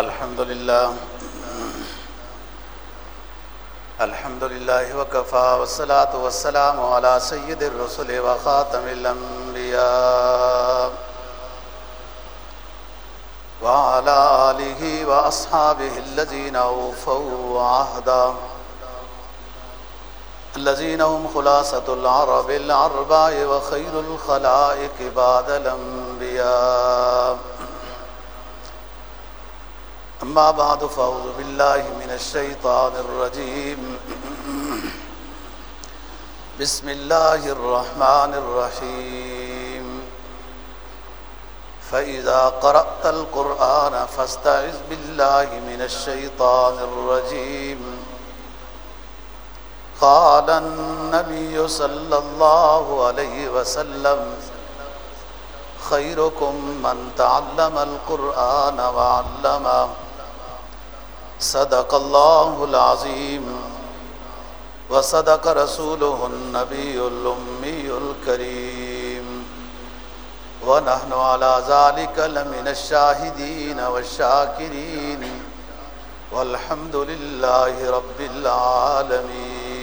الحمد لله الحمد لله وكفى والصلاة والسلام على سيد الرسل وخاتم الأنبياء وعلى آله وأصحابه الذين أوفوا عهدا الذين هم خلاصة العرب العرباء وخير الخلائق بعد الأنبياء أما بعد، فأعوذ بالله من الشيطان الرجيم. بسم الله الرحمن الرحيم. فإذا قرأت القرآن فاستعذ بالله من الشيطان الرجيم. قال النبي صلى الله عليه وسلم خيركم من تعلم القرآن وعلمه. صدق الله العظيم وصدق رسوله النبي الأمي الكريم ونحن على ذلك لمن الشاهدين والشاكرين والحمد لله رب العالمين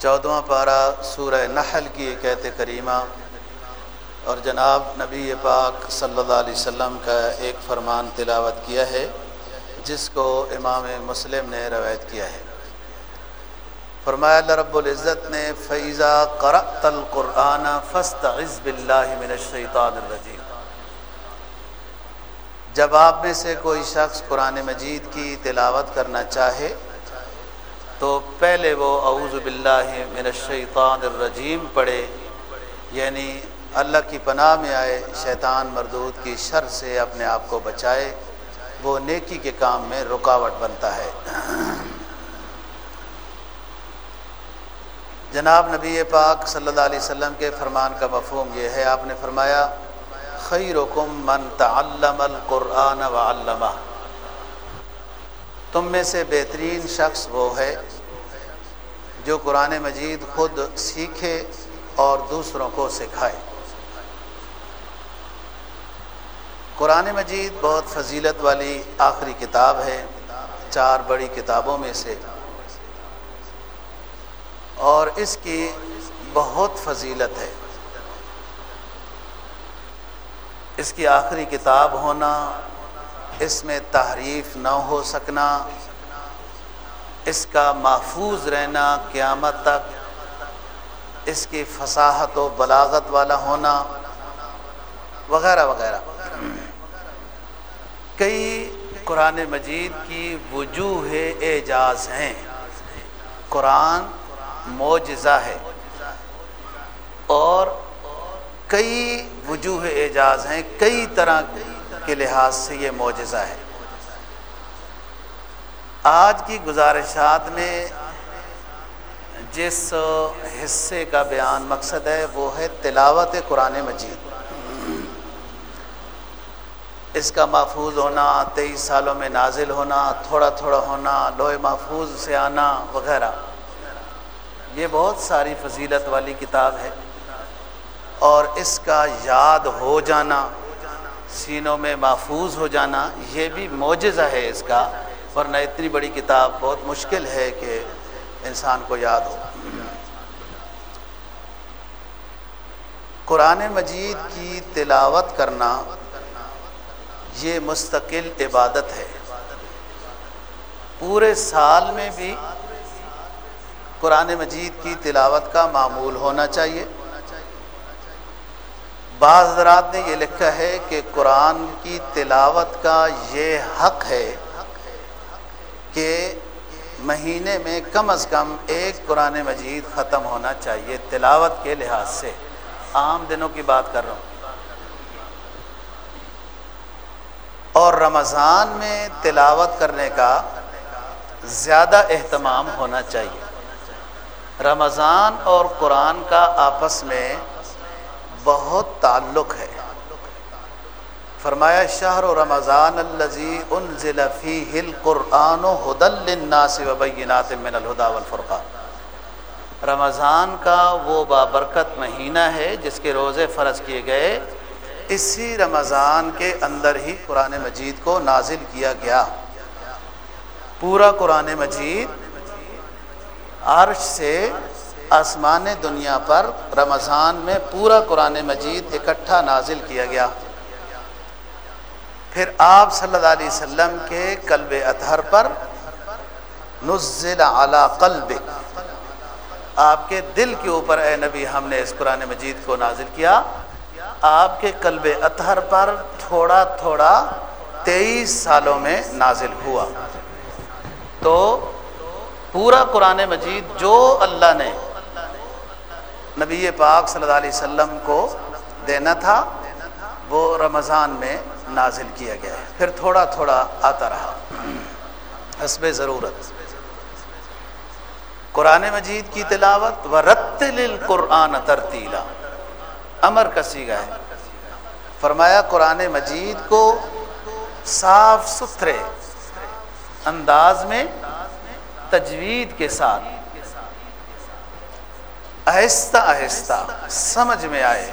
چودواں پارہ سورہ نحل کی ایک ایت کریمہ اور جناب نبی پاک صلی اللہ علیہ وسلم کا ایک فرمان تلاوت کیا ہے، جس کو امام مسلم نے روایت کیا ہے۔ فرمایا، اللہ رب العزت نے فیضا قرأت القرآن فسط عزب اللہ من الشیطان الرجیم جب آپ میں سے کوئی شخص قرآن مجید کی تلاوت کرنا چاہے، تو پہلے وہ اعوذ باللہ من الشیطان الرجیم پڑھے یعنی اللہ کی پناہ میں آئے، شیطان مردود کی شر سے اپنے آپ کو بچائے، وہ نیکی کے کام میں رکاوٹ بنتا ہے۔ جناب نبی پاک صلی اللہ علیہ وسلم کے فرمان کا مفہوم یہ ہے، آپ نے فرمایا، خیرکم من تعلم القرآن وعلمہ۔ تم میں سے بہترین شخص وہ ہے جو قرآن مجید خود سیکھے اور دوسروں کو سکھائے۔ قرآن مجید بہت فضیلت والی آخری کتاب ہے، چار بڑی کتابوں میں سے۔ اور اس کی بہت فضیلت ہے۔ اس کی آخری کتاب ہونا، اس میں تحریف نہ ہو سکنا، اس کا محفوظ رہنا قیامت تک، اس کی فصاحت و بلاغت والا ہونا، وغیرہ وغیرہ۔ کئی قرآن مجید کی وجوہ اعجاز ہیں۔ قرآن معجزہ ہے۔ اور کئی وجوہ اعجاز ہیں۔ کئی طرح کے لحاظ سے یہ معجزہ ہے۔ آج کی گزارشات میں جس حصے کا بیان مقصد ہے وہ ہے تلاوت قرآن مجید۔ اس کا محفوظ ہونا، تیئیس سالوں میں نازل ہونا، تھوڑا تھوڑا ہونا، لوہے محفوظ سے آنا وغیرہ۔ یہ بہت ساری فضیلت والی کتاب ہے۔ اور اس کا یاد ہو جانا، سینوں میں محفوظ ہو جانا، یہ بھی معجزہ ہے اس کا۔ ورنہ اتنی بڑی کتاب بہت مشکل ہے کہ انسان کو یاد ہو۔ قرآن مجید کی تلاوت کرنا یہ مستقل عبادت ہے۔ پورے سال میں بھی قرآن مجید کی تلاوت کا معمول ہونا چاہیے۔ بعض حضرات نے یہ لکھا ہے کہ قرآن کی تلاوت کا یہ حق ہے کہ مہینے میں کم از کم ایک قرآن مجید ختم ہونا چاہیے تلاوت کے لحاظ سے۔ عام دنوں کی بات کر رہا ہوں۔ اور رمضان میں تلاوت کرنے کا زیادہ اہتمام ہونا چاہیے۔ رمضان اور قرآن کا آپس میں بہت تعلق ہے۔ فرمایا، شہر و رمضان الزی انزل فیہ القرآن ہدل للناس وبینات من الہدا والفرقان۔ رمضان کا وہ بابرکت مہینہ ہے جس کے روزے فرض کیے گئے اسی رمضان کے اندر ہی قرآن مجید کو نازل کیا گیا۔ پورا قرآن مجید عرش سے آسمان دنیا پر رمضان میں پورا قرآن مجید اکٹھا نازل کیا گیا۔ پھر آپ صلی اللہ علیہ وسلم کے قلب اطہر پر نزل علی قلب آپ کے دل کے اوپر اے نبی، ہم نے اس قرآن مجید کو نازل کیا۔ آپ کے قلب اطہر پر تھوڑا تھوڑا تیئیس سالوں میں نازل ہوا۔ تو پورا قرآن مجید جو اللہ نے نبی پاک صلی اللہ علیہ وسلم کو دینا تھا، وہ رمضان میں نازل کیا گیا۔ ہے پھر تھوڑا تھوڑا آتا رہا۔ حسب ضرورت۔ قرآن مجید کی تلاوت و رت قرآن ترتیلا امر کسی گا ہے۔ فرمایا، قرآن مجید کو صاف ستھرے انداز میں تجوید کے ساتھ آہستہ آہستہ سمجھ میں آئے،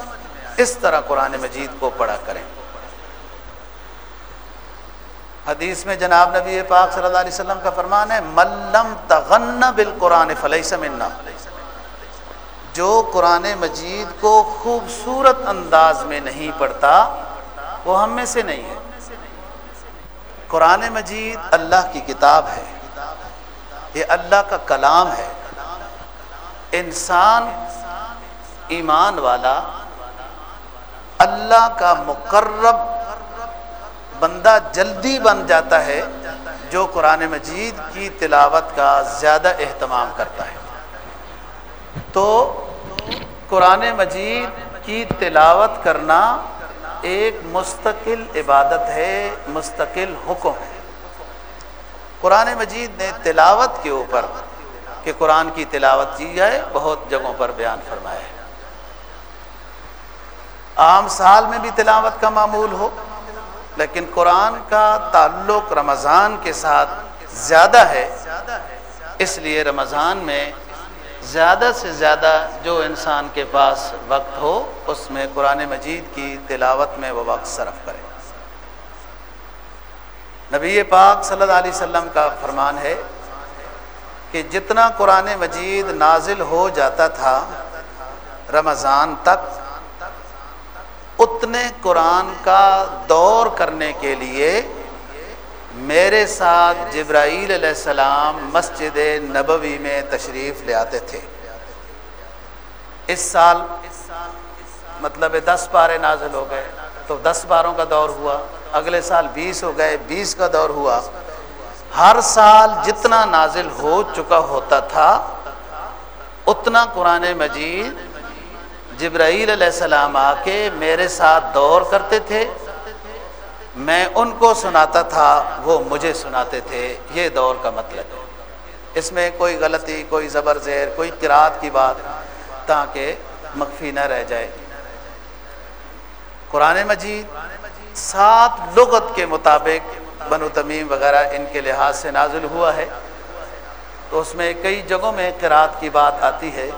اس طرح قرآن مجید کو پڑھا کریں۔ حدیث میں جناب نبی پاک صلی اللہ علیہ وسلم کا فرمان ہے ملم تغن بالقرآن فلیس منا جو قرآن مجید کو خوبصورت انداز میں نہیں پڑھتا، وہ ہم میں سے نہیں ہے۔ قرآن مجید اللہ کی کتاب ہے۔ یہ اللہ کا کلام ہے۔ انسان، ایمان والا، اللہ کا مقرب بندہ جلدی بن جاتا ہے، جو قرآن مجید کی تلاوت کا زیادہ اہتمام کرتا ہے۔ تو قرآن مجید کی تلاوت کرنا ایک مستقل عبادت ہے، مستقل حکم ہے۔ قرآن مجید نے تلاوت کے اوپر کہ قرآن کی تلاوت کی جائے، بہت جگہوں پر بیان فرمایا ہے۔ عام سال میں بھی تلاوت کا معمول ہو، لیکن قرآن کا تعلق رمضان کے ساتھ زیادہ ہے۔ اس لیے رمضان میں زیادہ سے زیادہ جو انسان کے پاس وقت ہو، اس میں قرآن مجید کی تلاوت میں وہ وقت صرف کرے۔ نبی پاک صلی اللہ علیہ وسلم کا فرمان ہے کہ جتنا قرآن مجید نازل ہو جاتا تھا رمضان تک، اتنے قرآن کا دور کرنے کے لیے میرے ساتھ جبرائیل علیہ السلام مسجد نبوی میں تشریف لے آتے تھے۔ اس سال مطلب دس پارے نازل ہو گئے۔ تو دس باروں کا دور ہوا۔ اگلے سال بیس ہو گئے۔ بیس کا دور ہوا۔ ہر سال جتنا نازل ہو چکا ہوتا تھا، اتنا قرآن مجید جبرائیل علیہ السلام آ کے میرے ساتھ دور کرتے تھے۔ میں ان کو سناتا تھا، وہ مجھے سناتے تھے، یہ دور کا مطلب ہے۔ اس میں کوئی غلطی، کوئی زبر زیر، کوئی قرآت کی بات، تاکہ مخفی نہ رہ جائے۔ قرآن مجید سات لغت کے مطابق بن و تمیم وغیرہ ان کے لحاظ سے نازل ہوا ہے۔ تو اس میں کئی جگہوں میں قرآت کی بات آتی ہے۔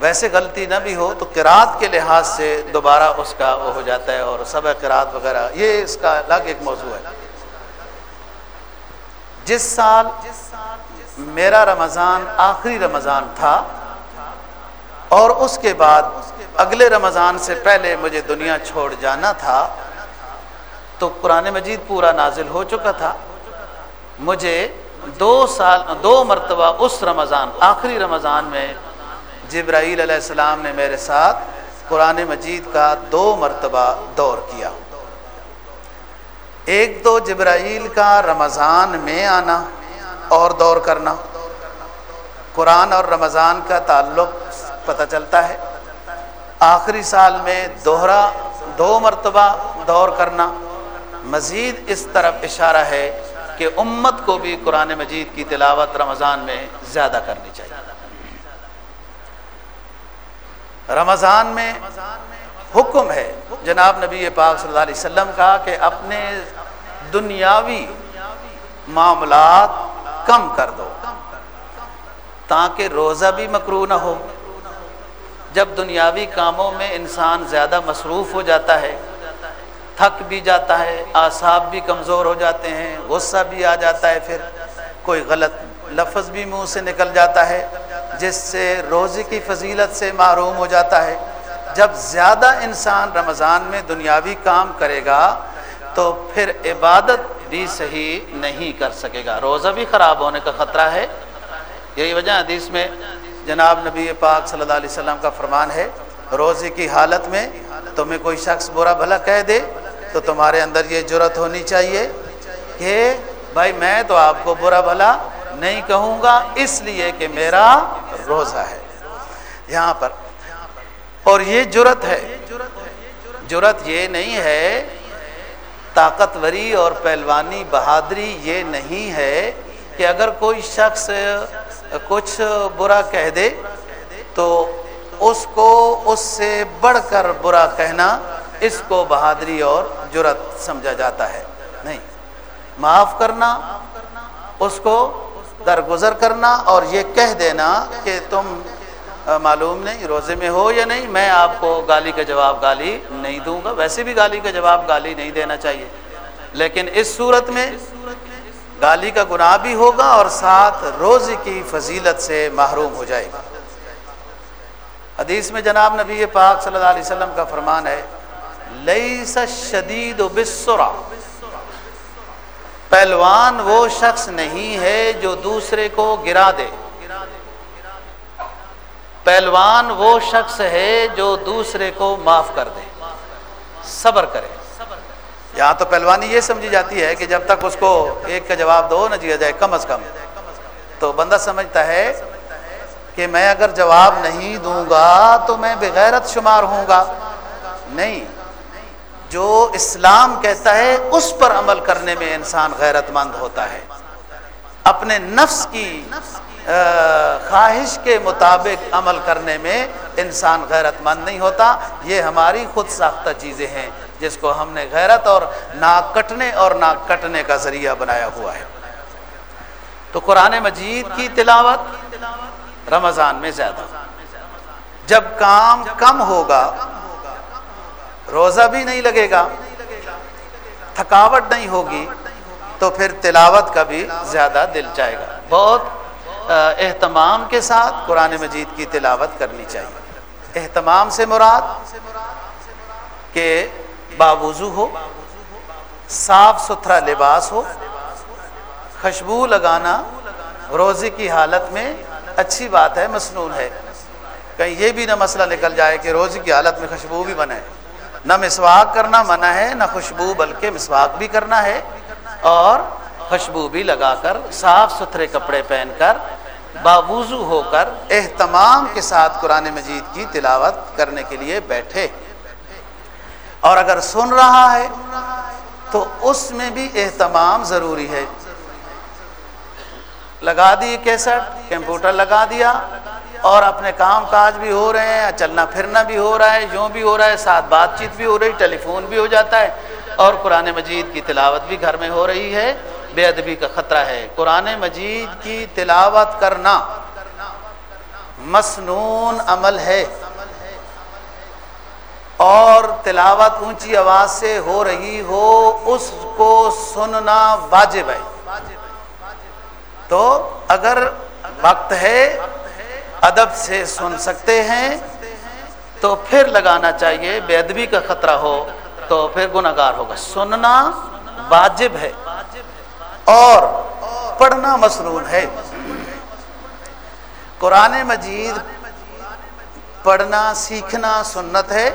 ویسے غلطی نہ بھی ہو تو کراط کے لحاظ سے دوبارہ اس کا وہ ہو جاتا ہے اور سب کراط وغیرہ، یہ اس کا الگ ایک موضوع ہے۔ جس سال میرا رمضان آخری رمضان تھا اور اس کے بعد اگلے رمضان سے پہلے مجھے دنیا چھوڑ جانا تھا، تو قرآن مجید پورا نازل ہو چکا تھا۔ مجھے دو سال، دو مرتبہ اس رمضان، آخری رمضان میں جبرائیل علیہ السلام نے میرے ساتھ قرآن مجید کا دو مرتبہ دور کیا۔ ایک تو جبرائیل کا رمضان میں آنا اور دور کرنا۔ قرآن اور رمضان کا تعلق پتہ چلتا ہے۔ آخری سال میں دوہرا دو مرتبہ دور کرنا۔ مزید اس طرف اشارہ ہے کہ امت کو بھی قرآن مجید کی تلاوت رمضان میں زیادہ کرنی چاہیے۔ رمضان میں حکم ہے، جناب نبی پاک صلی اللہ علیہ وسلم کا کہ اپنے دنیاوی معاملات کم کر دو، تاکہ روزہ بھی مکرو نہ ہو۔ جب دنیاوی کاموں میں انسان زیادہ مصروف ہو جاتا ہے، تھک بھی جاتا ہے، اعصاب بھی کمزور ہو جاتے ہیں، غصہ بھی آ جاتا ہے، پھر کوئی غلط لفظ بھی منہ سے نکل جاتا ہے، جس سے روزی کی فضیلت سے معروم ہو جاتا ہے۔ جب زیادہ انسان رمضان میں دنیاوی کام کرے گا، تو پھر عبادت بھی صحیح نہیں کر سکے گا۔ روزہ بھی خراب ہونے کا خطرہ ہے۔ یہی وجہ حدیث میں جناب نبی پاک صلی اللہ علیہ وسلم کا فرمان ہے، روزے کی حالت میں تمہیں کوئی شخص برا بھلا کہہ دے، تو تمہارے اندر یہ جرت ہونی چاہیے کہ بھائی میں تو آپ کو برا بھلا نہیں کہوں گا، اس لیے کہ میرا روزہ ہے۔ یہاں پر۔ اور یہ جرت ہے۔ جرت یہ نہیں ہے، طاقتوری اور پہلوانی بہادری یہ نہیں ہے کہ اگر کوئی شخص کچھ برا کہہ دے تو اس کو اس سے بڑھ کر برا کہنا، اس کو بہادری اور جرت سمجھا جاتا ہے۔ نہیں، معاف کرنا، اس کو درگزر کرنا اور یہ کہہ دینا کہ تم معلوم نہیں روزے میں ہو یا نہیں، میں آپ کو گالی کا جواب گالی نہیں دوں گا۔ ویسے بھی گالی کا جواب گالی نہیں دینا چاہیے۔ لیکن اس صورت میں گالی کا گناہ بھی ہوگا اور ساتھ روزے کی فضیلت سے محروم ہو جائے گا۔ حدیث میں جناب نبی پاک صلی اللہ علیہ وسلم کا فرمان ہے لئی شدید و بسرا پہلوان وہ شخص نہیں ہے جو دوسرے کو گرا دے۔ پہلوان وہ شخص ہے جو دوسرے کو معاف کر دے۔ صبر کرے۔ یہاں تو پہلوانی یہ سمجھی جاتی ہے کہ جب تک اس کو ایک کا جواب دو نہ جیا جائے کم از کم۔ تو بندہ سمجھتا ہے کہ میں اگر جواب نہیں دوں گا تو میں بغیرت شمار ہوں گا۔ نہیں۔ جو اسلام کہتا ہے، اس پر عمل کرنے میں انسان غیرت مند ہوتا ہے۔ اپنے نفس کی خواہش کے مطابق عمل کرنے میں انسان غیرت مند نہیں ہوتا۔ یہ ہماری خود ساختہ چیزیں ہیں، جس کو ہم نے غیرت اور ناک کٹنے اور ناک کٹنے کا ذریعہ بنایا ہوا ہے۔ تو قرآن مجید کی تلاوت رمضان میں زیادہ۔ جب کام کم ہوگا روزہ بھی نہیں لگے گا، تھکاوٹ نہیں ہوگی، تو پھر تلاوت کا بھی زیادہ دل جائے گا۔ بہت اہتمام کے ساتھ قرآن مجید کی تلاوت کرنی چاہیے۔ اہتمام سے مراد کہ باوضو ہو، صاف ستھرا لباس ہو، خوشبو لگانا روزے کی حالت میں اچھی بات ہے، مصنون ہے۔ کہیں یہ بھی نہ مسئلہ نکل جائے کہ روزے کی حالت میں خوشبو بھی بنے نہ مسواک کرنا منع ہے، نہ خوشبو، بلکہ مسواک بھی کرنا ہے۔ اور خوشبو بھی لگا کر، صاف ستھرے کپڑے پہن کر، باوضو ہو کر اہتمام کے ساتھ قرآن مجید کی تلاوت کرنے کے لیے بیٹھے۔ اور اگر سن رہا ہے، تو اس میں بھی اہتمام ضروری ہے۔ لگا دی کیسٹ، کمپیوٹر لگا دیا اور اپنے کام کاج بھی ہو رہے ہیں، چلنا پھرنا بھی ہو رہا ہے، یوں بھی ہو رہا ہے، ساتھ بات چیت بھی ہو رہی ٹیلی فون بھی ہو جاتا ہے۔ اور قرآن مجید کی تلاوت بھی گھر میں ہو رہی ہے۔ بے ادبی کا خطرہ ہے۔ قرآن مجید کی تلاوت کرنا مصنون عمل ہے۔ اور تلاوت اونچی آواز سے ہو رہی ہو، اس کو سننا واجب ہے۔ تو اگر وقت ہے ادب سے سن سکتے ہیں، تو پھر لگانا چاہیے بے ادبی کا خطرہ ہو تو پھر گناہ گار ہوگا۔ سننا واجب ہے اور پڑھنا مصنون ہے۔ قرآن مجید پڑھنا، سیکھنا سنت ہے۔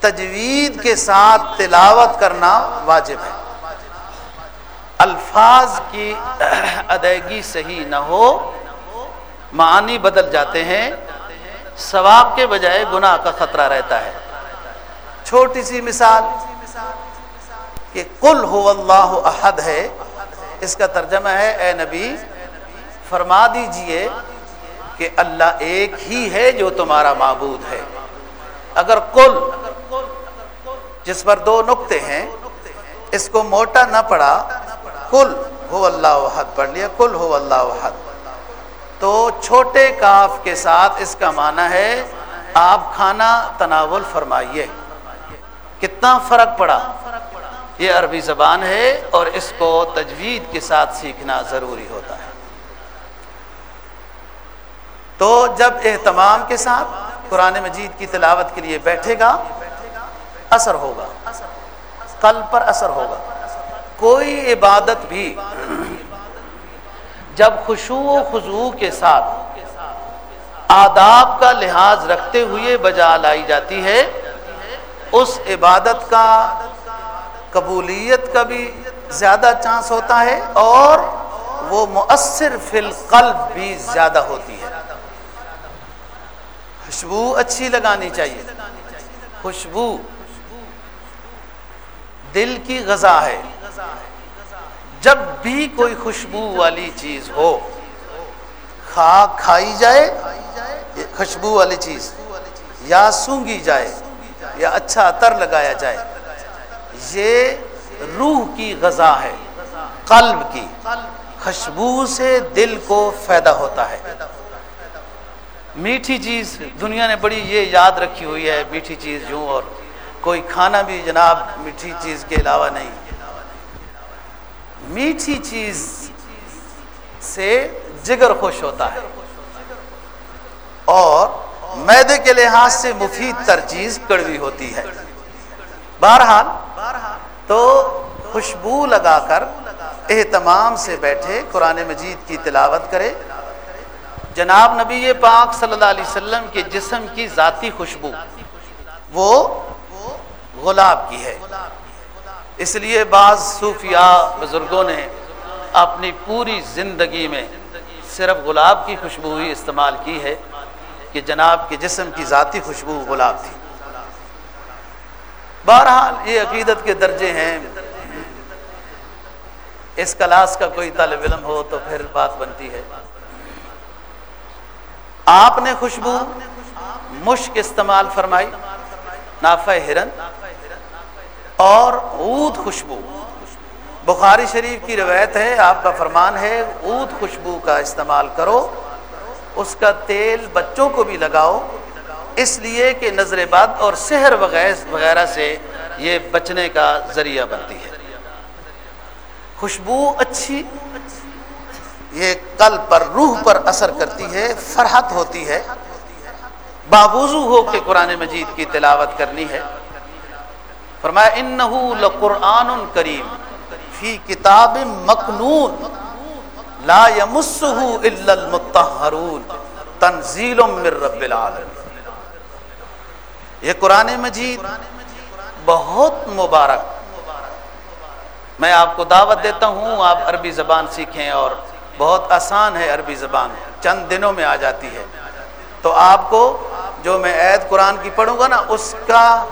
تجوید کے ساتھ تلاوت کرنا واجب ہے۔ الفاظ کی ادائیگی صحیح نہ ہو معنی بدل جاتے ہیں، ثواب کے بجائے گناہ کا خطرہ رہتا ہے۔ چھوٹی سی مثال کہ کل ہو اللہ احد ہے، اس کا ترجمہ ہے، اے نبی، فرما دیجیے کہ اللہ ایک ہی ہے جو تمہارا معبود ہے۔ اگر کل جس پر دو نقطے ہیں، اس کو موٹا نہ پڑا کل ہو اللہ احد، پڑھ لیا کل ہو اللہ احد۔ تو چھوٹے کاف کے ساتھ اس کا معنی ہے آپ کھانا تناول فرمائیے۔ کتنا فرق پڑا؟ یہ عربی زبان ہے اور اس کو تجوید کے ساتھ سیکھنا ضروری ہوتا ہے۔ تو جب اہتمام کے ساتھ قرآن مجید کی تلاوت کے لیے بیٹھے گا، اثر ہوگا۔ قلب پر اثر ہوگا۔ کوئی عبادت بھی جب خوشو و خضو کے ساتھ آداب کا لحاظ رکھتے ہوئے بجا لائی جاتی ہے، اس عبادت کا قبولیت کا بھی زیادہ چانس ہوتا ہے اور وہ مؤثر فی القلب بھی زیادہ ہوتی ہے۔ خوشبو اچھی لگانی چاہیے۔ خوشبو دل کی غذا ہے۔ جب بھی کوئی خوشبو والی چیز ہو کھا کھائی جائے خوشبو والی چیز، یا سونگی جائے، یا اچھا اتر لگایا جائے، یہ روح کی غذا ہے، قلب کی۔ خوشبو سے دل کو فائدہ ہوتا ہے۔ میٹھی چیز، دنیا نے بڑی یہ یاد رکھی ہوئی ہے، میٹھی چیز یوں اور کوئی کھانا بھی جناب میٹھی چیز کے علاوہ نہیں۔ میٹھی چیز سے جگر خوش ہوتا ہے۔ اور میدے کے لحاظ سے مفید تر چیز کڑوی ہوتی ہے۔ بہرحال تو خوشبو لگا کر اہتمام سے بیٹھے قرآن مجید کی تلاوت کرے۔ جناب نبی پاک صلی اللہ علیہ وسلم کے جسم کی ذاتی خوشبو، وہ غلاب کی ہے۔ اس لیے بعض صوفیاء بزرگوں نے اپنی پوری زندگی میں صرف گلاب کی خوشبو ہی استعمال کی ہے کہ جناب کے جسم کی ذاتی خوشبو گلاب تھی۔ بہرحال یہ عقیدت کے درجے ہیں۔ اس کلاس کا کوئی طالب علم ہو تو پھر بات بنتی ہے۔ آپ نے خوشبو مشک استعمال فرمائی، نافع ہرن۔ اور اود خوشبو۔ بخاری شریف کی روایت ہے، آپ کا فرمان ہے اود خوشبو کا استعمال کرو، اس کا تیل بچوں کو بھی لگاؤ، اس لیے کہ نظر بد اور سحر وغیرہ سے یہ بچنے کا ذریعہ بنتی ہے۔ خوشبو اچھی، یہ قلب پر، روح پر اثر کرتی ہے، فرحت ہوتی ہے۔ باوضو ہو کے قرآن مجید کی تلاوت کرنی ہے۔ فرمایا، انہو لقرآن کریم، فی کتاب مکنون، لا یمسہ الا المتحرون تنزیل من رب العالمین۔ یہ قرآن مجید بہت مبارک۔ میں آپ کو دعوت دیتا ہوں، آپ عربی زبان سیکھیں اور بہت آسان ہے عربی زبان، چند دنوں میں آ جاتی ہے۔ تو آپ کو جو میں عید قرآن کی پڑھوں گا نا، اس کا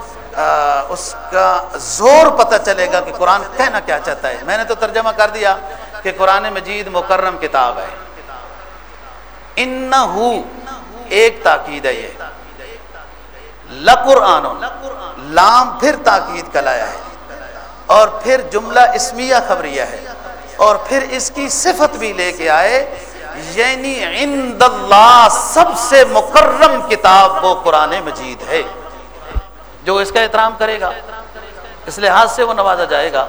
اس کا زور پتہ چلے گا کہ قرآن کہنا کیا چاہتا ہے۔ میں نے تو ترجمہ کر دیا کہ قرآن مجید مکرم کتاب ہے۔ ان ایک تاکید ہے یہ۔ لقرآن، لام پھر تاکید کا لایا ہے۔ اور پھر جملہ اسمیہ خبریہ ہے۔ اور پھر اس کی صفت بھی لے کے آئے۔ یعنی عند اللہ سب سے مکرم کتاب وہ قرآن مجید ہے۔ جو اس کا احترام کرے گا، اس لحاظ سے وہ نوازا جائے گا۔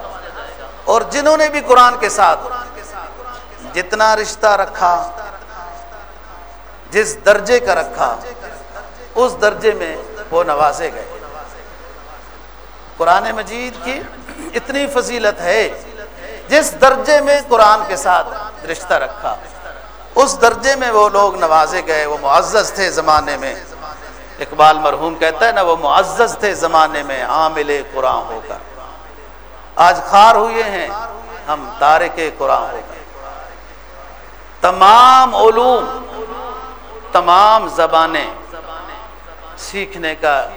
اور جنہوں نے بھی قرآن کے ساتھ جتنا رشتہ رکھا، جس درجے کا رکھا، اس درجے میں وہ نوازے گئے۔ قرآن مجید کی اتنی فضیلت ہے، جس درجے میں قرآن کے ساتھ رشتہ رکھا، اس درجے میں وہ لوگ نوازے گئے، وہ معزز تھے زمانے میں۔ اقبال مرحوم کہتا ہے نا وہ معزز تھے زمانے میں عامل قرآن ہو کر آج خار ہوئے ہیں، ہم تارک قرآن ہو کر تمام علوم، تمام زبانیں سیکھنے کا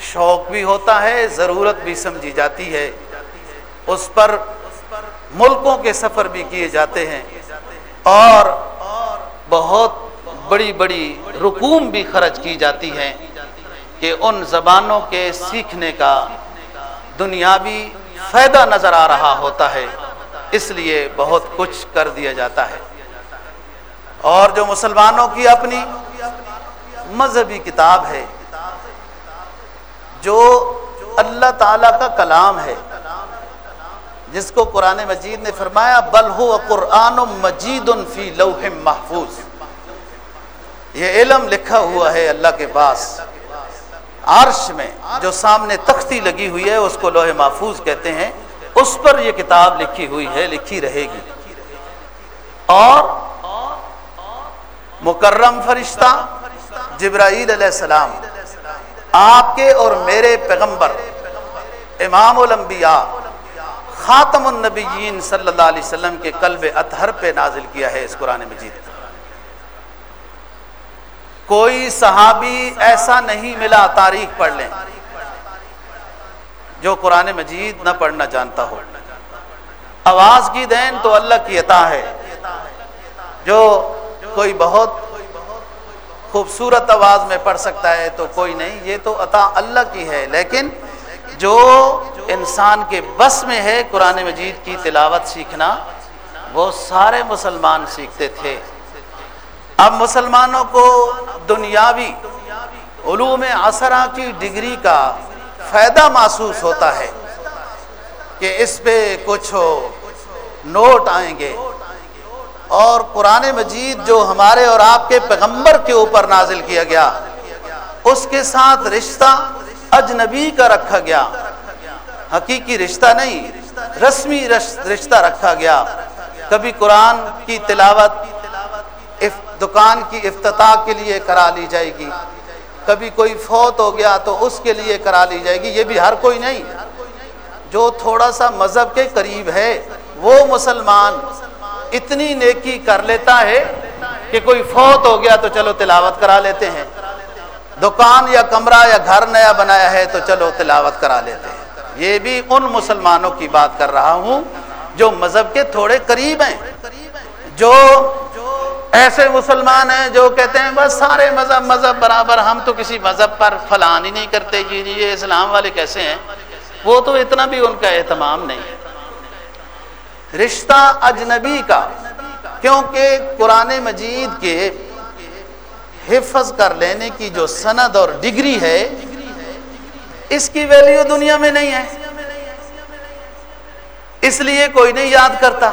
شوق بھی ہوتا ہے، ضرورت بھی سمجھی جاتی ہے۔ اس پر ملکوں کے سفر بھی کیے جاتے ہیں۔ اور بہت بڑی بڑی رکوم بھی خرچ کی جاتی ہیں کہ ان زبانوں کے سیکھنے کا دنیاوی فائدہ نظر آ رہا ہوتا ہے۔ اس لیے بہت کچھ کر دیا جاتا ہے۔ اور جو مسلمانوں کی اپنی مذہبی کتاب ہے، جو اللہ تعالی کا کلام ہے، جس کو قرآن مجید نے فرمایا، بل ہو قرآن مجید فی لوح محفوظ۔ یہ علم لکھا ہوا ہے اللہ کے پاس۔ عرش میں جو سامنے تختی لگی ہوئی ہے، اس کو لوح محفوظ کہتے ہیں۔ اس پر یہ کتاب لکھی ہوئی ہے، لکھی رہے گی۔ اور مکرم فرشتہ جبرائیل علیہ السلام، آپ کے اور میرے پیغمبر، امام الانبیاء، خاتم النبیین صلی اللہ علیہ وسلم کے قلب اطہر پہ نازل کیا ہے اس قرآن مجید۔ کوئی صحابی ایسا نہیں ملا، تاریخ پڑھ لیں۔ جو قرآن مجید نہ پڑھنا جانتا ہو۔ آواز کی دین تو اللہ کی عطا ہے۔ جو کوئی بہت خوبصورت آواز میں پڑھ سکتا ہے تو کوئی نہیں، یہ تو عطا اللہ کی ہے۔ لیکن جو انسان کے بس میں ہے قرآن مجید کی تلاوت سیکھنا، وہ سارے مسلمان سیکھتے تھے۔ اب مسلمانوں کو دنیاوی علوم اثرا کی ڈگری کا فائدہ محسوس ہوتا ہے کہ اس پہ کچھ نوٹ آئیں گے اور قرآن مجید جو ہمارے اور آپ کے پیغمبر کے اوپر نازل کیا گیا، اس کے ساتھ رشتہ اجنبی کا رکھا گیا۔ حقیقی رشتہ نہیں، رسمی رشتہ رکھا گیا۔ کبھی قرآن کی تلاوت دکان کی افتتاح کے لیے کرا لی جائے گی۔ کبھی کوئی فوت ہو گیا تو اس کے لیے کرا لی جائے گی۔ یہ بھی ہر کوئی نہیں۔ جو تھوڑا سا مذہب کے قریب ہے، وہ مسلمان اتنی نیکی کر لیتا ہے کہ کوئی فوت ہو گیا تو چلو تلاوت کرا لیتے ہیں۔ دکان یا کمرہ یا گھر نیا بنایا ہے تو چلو تلاوت کرا لیتے ہیں۔ یہ بھی ان مسلمانوں کی بات کر رہا ہوں جو مذہب کے تھوڑے قریب ہیں۔ جو ایسے مسلمان ہیں جو کہتے ہیں بس سارے مذہب مذہب برابر، ہم تو کسی مذہب پر فلان ہی نہیں کرتے جی،, جی یہ اسلام والے کیسے ہیں؟ وہ تو اتنا بھی ان کا اہتمام نہیں۔ رشتہ اجنبی کا، کیونکہ قرآن مجید کے حفظ کر لینے کی جو سند اور ڈگری ہے، اس کی ویلیو دنیا میں نہیں ہے۔ اس لیے کوئی نہیں یاد کرتا۔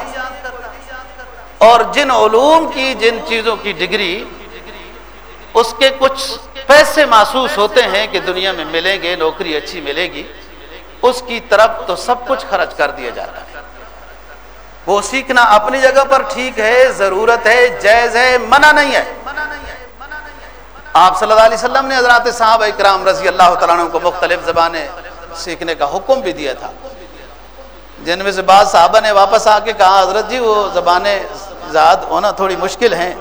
اور جن علوم کی، جن چیزوں کی ڈگری، اس کے کچھ پیسے محسوس ہوتے ہیں کہ دنیا میں ملیں گے، نوکری اچھی ملے گی، اس کی طرف تو سب کچھ خرچ کر دیا جاتا ہے۔ وہ سیکھنا اپنی جگہ پر ٹھیک ہے، ضرورت ہے، جائز ہے، منع نہیں ہے۔ آپ صلی اللہ علیہ وسلم نے حضرات صاحب اکرام رضی اللہ تعالیٰ کو مختلف زبانیں سیکھنے کا حکم بھی دیا تھا۔ جن میں سے بعض صحابہ نے واپس آ کے کہا، حضرت جی وہ زبانیں زاد ہونا تھوڑی مشکل ہیں۔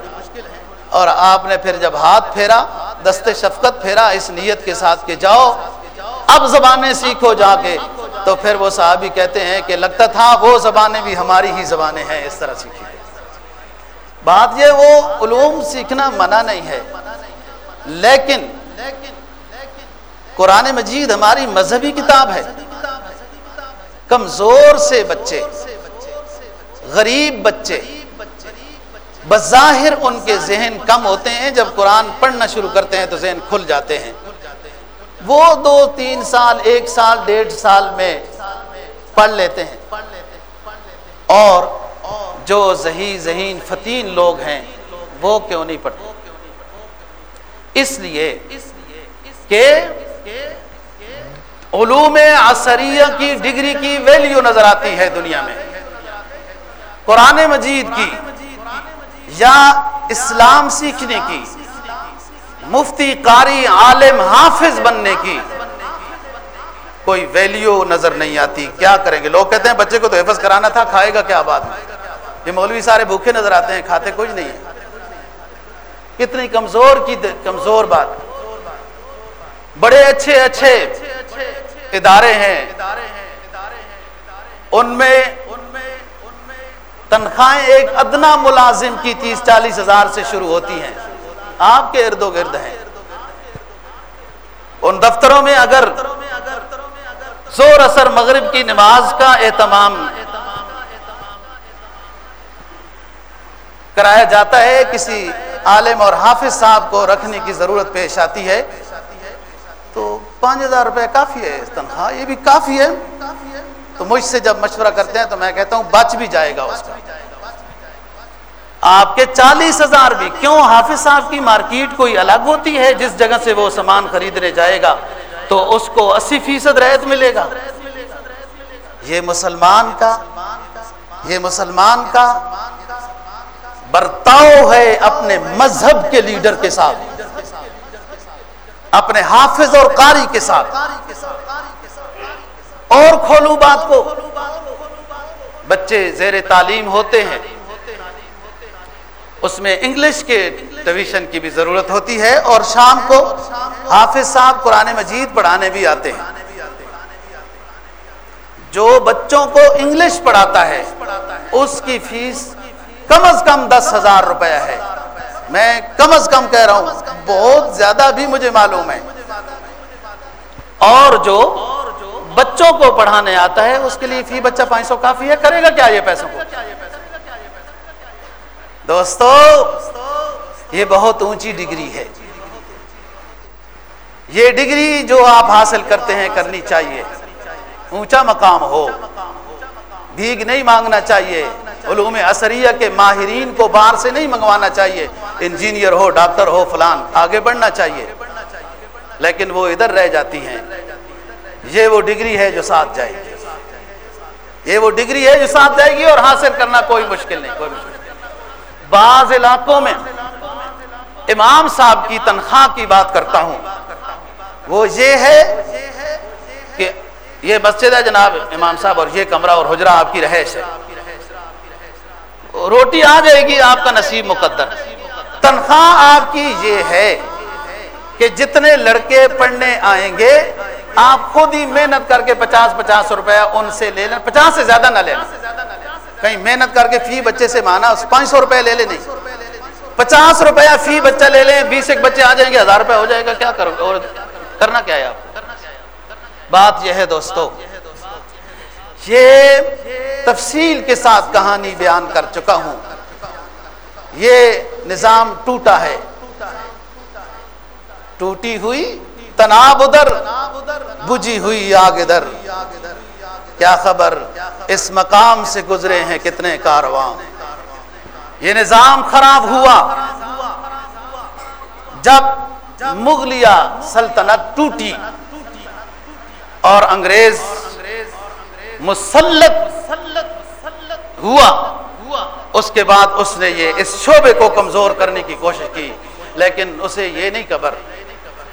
اور آپ نے پھر جب ہاتھ پھیرا، دست شفقت پھیرا اس نیت کے ساتھ کہ جاؤ، اب زبانیں سیکھو جا کے۔ تو پھر وہ صحابی کہتے ہیں کہ لگتا تھا وہ زبانیں بھی ہماری ہی زبانیں ہیں، اس طرح سیکھی۔ بات یہ وہ علوم سیکھنا منع نہیں ہے۔ لیکن قرآن مجید ہماری مذہبی کتاب ہے۔ کمزور سے بچے، غریب بچے بظاہر ان کے ذہن کم ہوتے ہیں، جب قرآن پڑھنا شروع کرتے ہیں تو ذہن کھل جاتے ہیں۔ وہ دو، تین سال، ایک سال، ڈیڑھ سال میں پڑھ لیتے ہیں۔ اور جو ذہی ذہین فتین لوگ ہیں، وہ کیوں نہیں پڑھتے؟ اس لیے کہ علوم عصریہ کی ڈگری کی ویلیو نظر آتی ہے دنیا میں۔ قرآن مجید کی یا اسلام سیکھنے کی، مفتی، قاری، عالم، حافظ بننے کی۔ کوئی ویلیو نظر نہیں آتی، کیا کریں گے؟ لوگ کہتے ہیں بچے کو تو حفظ کرانا تھا، کھائے گا کیا بعد میں؟ یہ مولوی سارے بھوکے نظر آتے ہیں، کھاتے کچھ نہیں ہے کتنی کمزور کی کمزور بات۔ بڑے اچھے اچھے ادارے ہیں۔ ان میں تنخواہیں ایک ادنا ملازم کی تیس چالیس ہزار سے شروع ہوتی ہیں۔ آپ کے ارد و گرد ہیں۔ ان دفتروں میں اگر زور اثر مغرب کی نماز کا اہتمام کرایا جاتا ہے، کسی عالم اور حافظ صاحب کو رکھنے کی ضرورت پیش آتی ہے، تو پانچ ہزار روپے کافی ہے، تنخواہ یہ بھی کافی ہے۔ تو مجھ سے جب مشورہ کرتے ہیں تو میں کہتا ہوں بچ بھی جائے گا اس کا۔ آپ کے چالیس ہزار بھی۔ کیوں؟ حافظ صاحب کی مارکیٹ کوئی الگ ہوتی ہے جس جگہ سے وہ سامان خریدنے جائے گا؟ تو اس کو اسی فیصد رعایت ملے گا۔ یہ مسلمان کا، یہ مسلمان کا برتاؤ ہے اپنے مذہب کے لیڈر کے ساتھ، اپنے حافظ اور قاری کے ساتھ۔ اور کھولوں بات کو۔ بچے زیر تعلیم ہوتے ہیں۔ اس میں انگلش کے ٹویشن کی بھی ضرورت ہوتی ہے اور شام کو حافظ صاحب قرآن مجید پڑھانے بھی آتے ہیں۔ جو بچوں کو انگلش پڑھاتا ہے، اس کی فیس کم از کم دس ہزار روپیہ ہے۔ میں کم از کم کہہ رہا ہوں، بہت زیادہ بھی مجھے معلوم ہے۔ اور جو بچوں کو پڑھانے آتا ہے، اس کے لیے فی بچہ پانچ سو کافی ہے، کرے گا کیا یہ پیسوں کو؟ دوستو، یہ بہت اونچی ڈگری ہے۔ یہ ڈگری جو آپ حاصل کرتے ہیں، کرنی چاہیے۔ اونچا مقام ہو۔ بھیگ نہیں مانگنا چاہیے۔ علوم اثریہ کے ماہرین کو باہر سے نہیں منگوانا چاہیے۔ انجینئر ہو، ڈاکٹر ہو، فلان، آگے بڑھنا چاہیے۔ لیکن وہ ادھر رہ جاتی ہیں۔ یہ وہ ڈگری ہے جو ساتھ جائے گی۔ یہ وہ ڈگری ہے جو ساتھ جائے گی اور حاصل کرنا کوئی مشکل نہیں، کوئی مشکل بعض علاقوں میں امام صاحب کی تنخواہ کی بات کرتا ہوں۔ وہ یہ ہے کہ یہ مسجد ہے جناب امام صاحب اور یہ کمرہ اور حجرہ آپ کی رہائش ہے۔ روٹی آ جائے گی، آپ کا نصیب مقدر۔ تنخواہ آپ کی یہ ہے کہ جتنے لڑکے پڑھنے آئیں گے آپ خود ہی محنت کر کے پچاس پچاس روپیہ ان سے لے لیں، پچاس سے زیادہ نہ لینا کہیں محنت کر کے فی بچے سے مانا پانچ سو روپے لے لے نہیں۔ پچاس روپیہ فی بچہ لے لیں، بیس ایک بچے آ جائیں گے، ہزار روپے ہو جائے گا، کیا کرو اور کرنا کیا ہے آپ؟ بات یہ ہے دوستو، یہ تفصیل کے ساتھ کہانی بیان کر چکا ہوں۔ یہ نظام ٹوٹا ہے۔ ٹوٹی ہوئی تناب ادھر، بجھی ہوئی آگ ادھر۔ کیا خبر؟ اس مقام سے گزرے ہیں کتنے کارواں یہ نظام خراب ہوا۔ جب مغلیہ سلطنت ٹوٹی اور انگریز مسلط ہوا، اس کے بعد اس نے یہ اس شعبے کو کمزور کرنے کی کوشش کی، لیکن اسے یہ نہیں خبر۔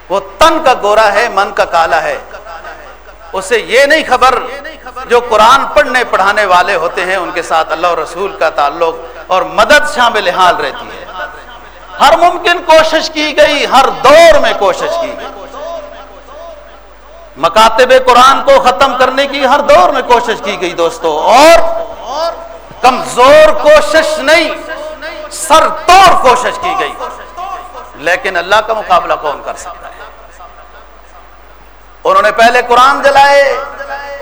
وہ تن کا گورا ہے، من کا کالا ہے۔ اسے یہ نہیں خبر جو قرآن پڑھنے، پڑھانے والے ہوتے ہیں، ان کے ساتھ اللہ اور رسول کا تعلق اور مدد شامل حال رہتی ہے۔ ہر ممکن کوشش کی گئی، ہر دور میں کوشش کی گئی۔ مکاتب قرآن کو ختم کرنے کی ہر دور میں کوشش کی گئی دوستو، اور کمزور کوشش نہیں، سر توڑ کوشش کی گئی۔ لیکن اللہ کا مقابلہ کون کر سکتا ہے؟ انہوں نے پہلے قرآن جلائے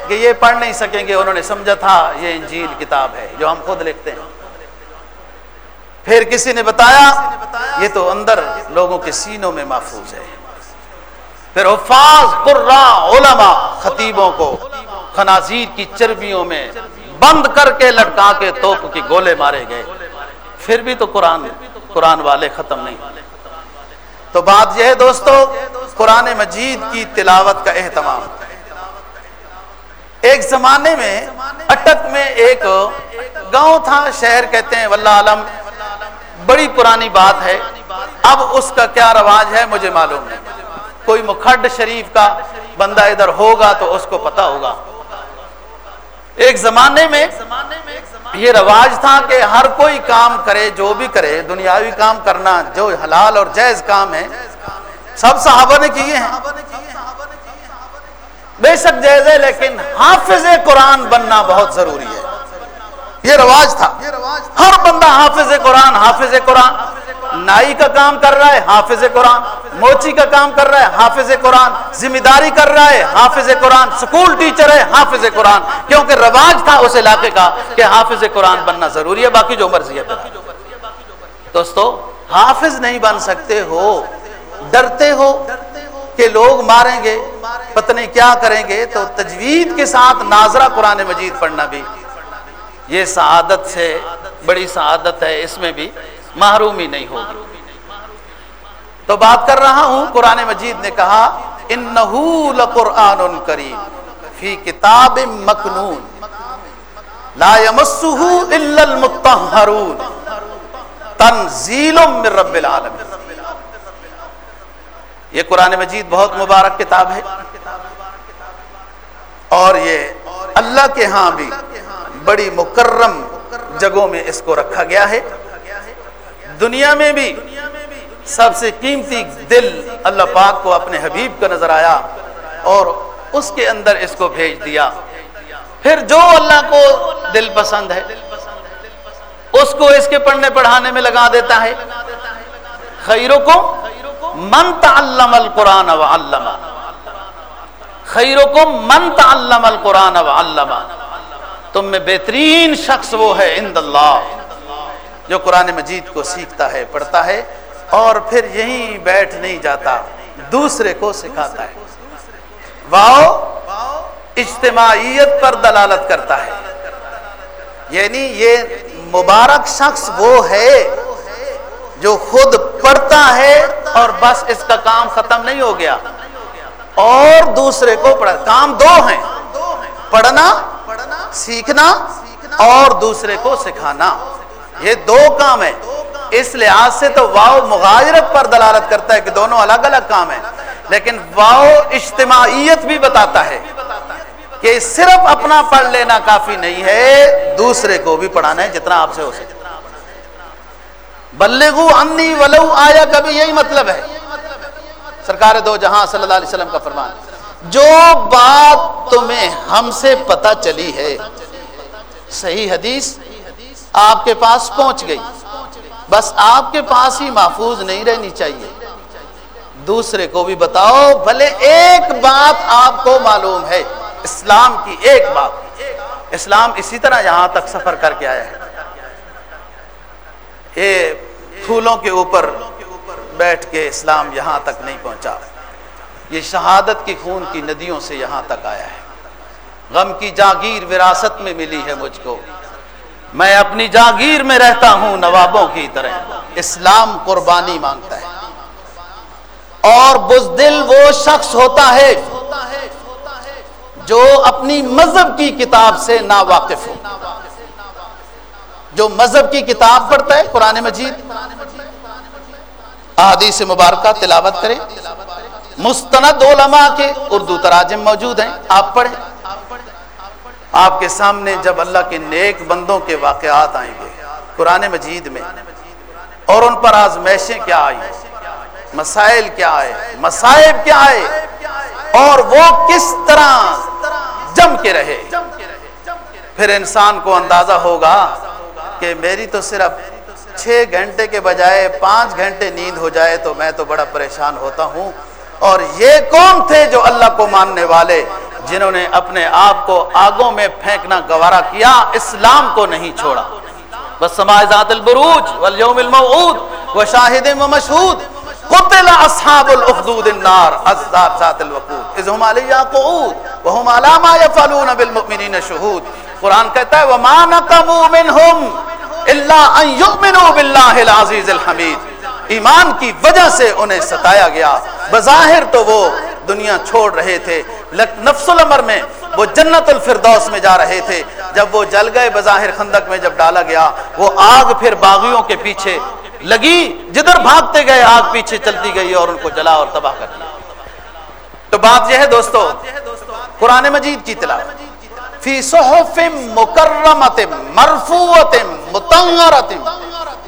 کہ یہ پڑھ نہیں سکیں گے، انہوں نے سمجھا تھا یہ انجیل کتاب ہے جو ہم خود لکھتے ہیں۔ پھر کسی نے بتایا، یہ تو اندر لوگوں کے سینوں میں محفوظ ہے۔ پھر حفاظ قرا علماء خطیبوں کو خنازیر کی چربیوں میں بند کر کے لٹکا کے توپ کی گولے مارے گئے۔ پھر بھی تو قرآن قرآن والے ختم نہیں۔ تو بات یہ ہے دوستو، قرآن مجید کی تلاوت کا اہتمام۔ ایک زمانے میں اٹک میں ایک گاؤں تھا، شہر کہتے ہیں، واللہ عالم، بڑی پرانی بات ہے۔ اب اس کا کیا رواج ہے، مجھے معلوم نہیں۔ کوئی مکھڈ شریف کا بندہ ادھر ہوگا تو اس کو پتا ہوگا۔ ایک زمانے میں یہ رواج تھا کہ ہر کوئی کام کرے، جو بھی کرے، دنیاوی کام کرنا جو حلال اور جائز کام ہے، سب صحابہ نے کیے ہیں۔ بے شک جائز ہے، لیکن حافظ قرآن بننا بہت ضروری ہے۔ یہ رواج تھا۔ ہر بندہ حافظ قرآن حافظ قرآن۔ نائی کا کام کر رہا ہے، حافظ قرآن۔ موچی کا کام کر رہا ہے، حافظ قرآن۔ ذمہ داری کر رہا ہے، حافظ قرآن۔ سکول ٹیچر ہے، حافظ قرآن۔ کیونکہ رواج تھا اس علاقے کا کہ حافظ قرآن بننا ضروری ہے، باقی جو مرضی ہے۔ دوستو، حافظ نہیں بن سکتے ہو، ڈرتے ہو کہ لوگ ماریں گے، پتہ کیا کریں گے۔ تو تجوید کے ساتھ ناظرہ قرآن مجید پڑھنا بھی۔ یہ سعادت سے بڑی سعادت ہے، اس میں بھی محرومی نہیں ہوگی۔ تو بات کر رہا ہوں، قرآن مجید نے کہا، انہو لقرآن کریم، فی کتاب مکنون، لا الا المتحرون تنزیل من رب العالمین۔ یہ قرآن مجید بہت مبارک کتاب ہے۔ اور یہ اللہ کے ہاں بھی بڑی مکرم جگہوں میں اس کو رکھا گیا ہے۔ دنیا میں بھی سب سے قیمتی دل اللہ پاک کو اپنے حبیب کا نظر آیا اور اس کے اندر اس کو بھیج دیا۔ پھر جو اللہ کو دل پسند ہے، اس کو اس کے پڑھنے پڑھانے میں لگا دیتا ہے۔ خیروں کو من تعلم القرآن و علامہ خیروں کو من تعلم القرآن و علامہ تم میں بہترین شخص وہ ہے اند اللہ، جو قرآن مجید کو سیکھتا ہے، پڑھتا ہے، اور پھر یہیں بیٹھ نہیں جاتا، دوسرے کو سکھاتا ہے۔ واؤ، اجتماعیت پر دلالت کرتا ہے۔ یعنی یہ مبارک شخص وہ ہے جو خود پڑھتا ہے اور بس اس کا کام ختم نہیں ہو گیا۔ اور دوسرے کو پڑھا، کام دو ہیں۔ پڑھنا سیکھنا اور دوسرے کو سکھانا۔ یہ دو کام ہے اس لحاظ سے تو واؤ مغاجرت پر دلالت کرتا ہے کہ دونوں الگ الگ کام ہیں۔ لیکن واؤ اجتماعیت بھی بتاتا ہے کہ صرف اپنا پڑھ لینا کافی نہیں ہے، دوسرے کو بھی پڑھانا ہے جتنا آپ سے ہو سکے۔ بلغو انی ولو آیا، کبھی یہی مطلب ہے۔ سرکار دو جہاں صلی اللہ علیہ وسلم کا فرمان۔ جو بات تمہیں ہم سے پتا چلی ہے۔ صحیح حدیث آپ کے پاس پہنچ گئی۔ بس آپ کے پاس ہی محفوظ نہیں رہنی چاہیے۔ دوسرے کو بھی بتاؤ، بھلے ایک بات آپ کو معلوم ہے، اسلام کی ایک بات۔ اسلام اسی طرح یہاں تک سفر کر کے آیا ہے۔ یہ پھولوں کے اوپر بیٹھ کے اسلام یہاں تک نہیں پہنچا۔ یہ شہادت کی خون کی ندیوں سے یہاں تک آیا ہے۔ غم کی جاگیر وراثت میں ملی ہے مجھ کو۔ میں اپنی جاگیر میں رہتا ہوں نوابوں کی طرح۔ اسلام قربانی مانگتا ہے۔ اور بزدل وہ شخص ہوتا ہے جو اپنی مذہب کی کتاب سے نا واقف ہو۔ جو مذہب کی کتاب پڑھتا ہے، قرآن مجید۔ احادیث مبارکہ، تلاوت کرے۔ مستند علماء کے اردو تراجم موجود ہیں، آپ پڑھیں۔ آپ کے سامنے جب اللہ کے نیک بندوں کے واقعات آئیں گے، قرآن مجید میں، اور ان پر آزمائشیں کیا آئی مسائل کیا آئے مسائب کیا آئے، اور وہ کس طرح جم کے رہے، پھر انسان کو اندازہ ہوگا کہ میری تو صرف چھ گھنٹے کے بجائے پانچ گھنٹے نیند ہو جائے تو میں تو بڑا پریشان ہوتا ہوں۔ اور یہ کون تھے جو اللہ کو ماننے والے، جنہوں نے اپنے آپ کو آگوں میں پھینکنا گوارا کیا، اسلام کو نہیں چھوڑا۔ بس ذات البروج والیوم الموعود و شاہد قتل اصحاب الاخدود النار ازداد ذات الوقود۔ اذ ہم علیہ قعود وہم علاما یفعلون بالمؤمنین شہود قرآن کہتا ہے، وما نقمو منہم اللہ ان یؤمنوا باللہ العزیز الحمید ایمان کی وجہ سے انہیں ستایا گیا۔ بظاہر تو وہ دنیا چھوڑ رہے تھے۔ نفس العمر میں وہ جنت الفردوس میں جا رہے تھے۔ جب وہ جل گئے بظاہر خندق میں جب ڈالا گیا، وہ آگ پھر باغیوں کے پیچھے لگی۔ جدھر بھاگتے گئے، آگ پیچھے چلتی گئی اور ان کو جلا اور تباہ کر دیا۔ تو بات یہ ہے دوستو، قرآن مجید کی تلاوت۔ فی صحف مکرمت مرفوعت متنغرت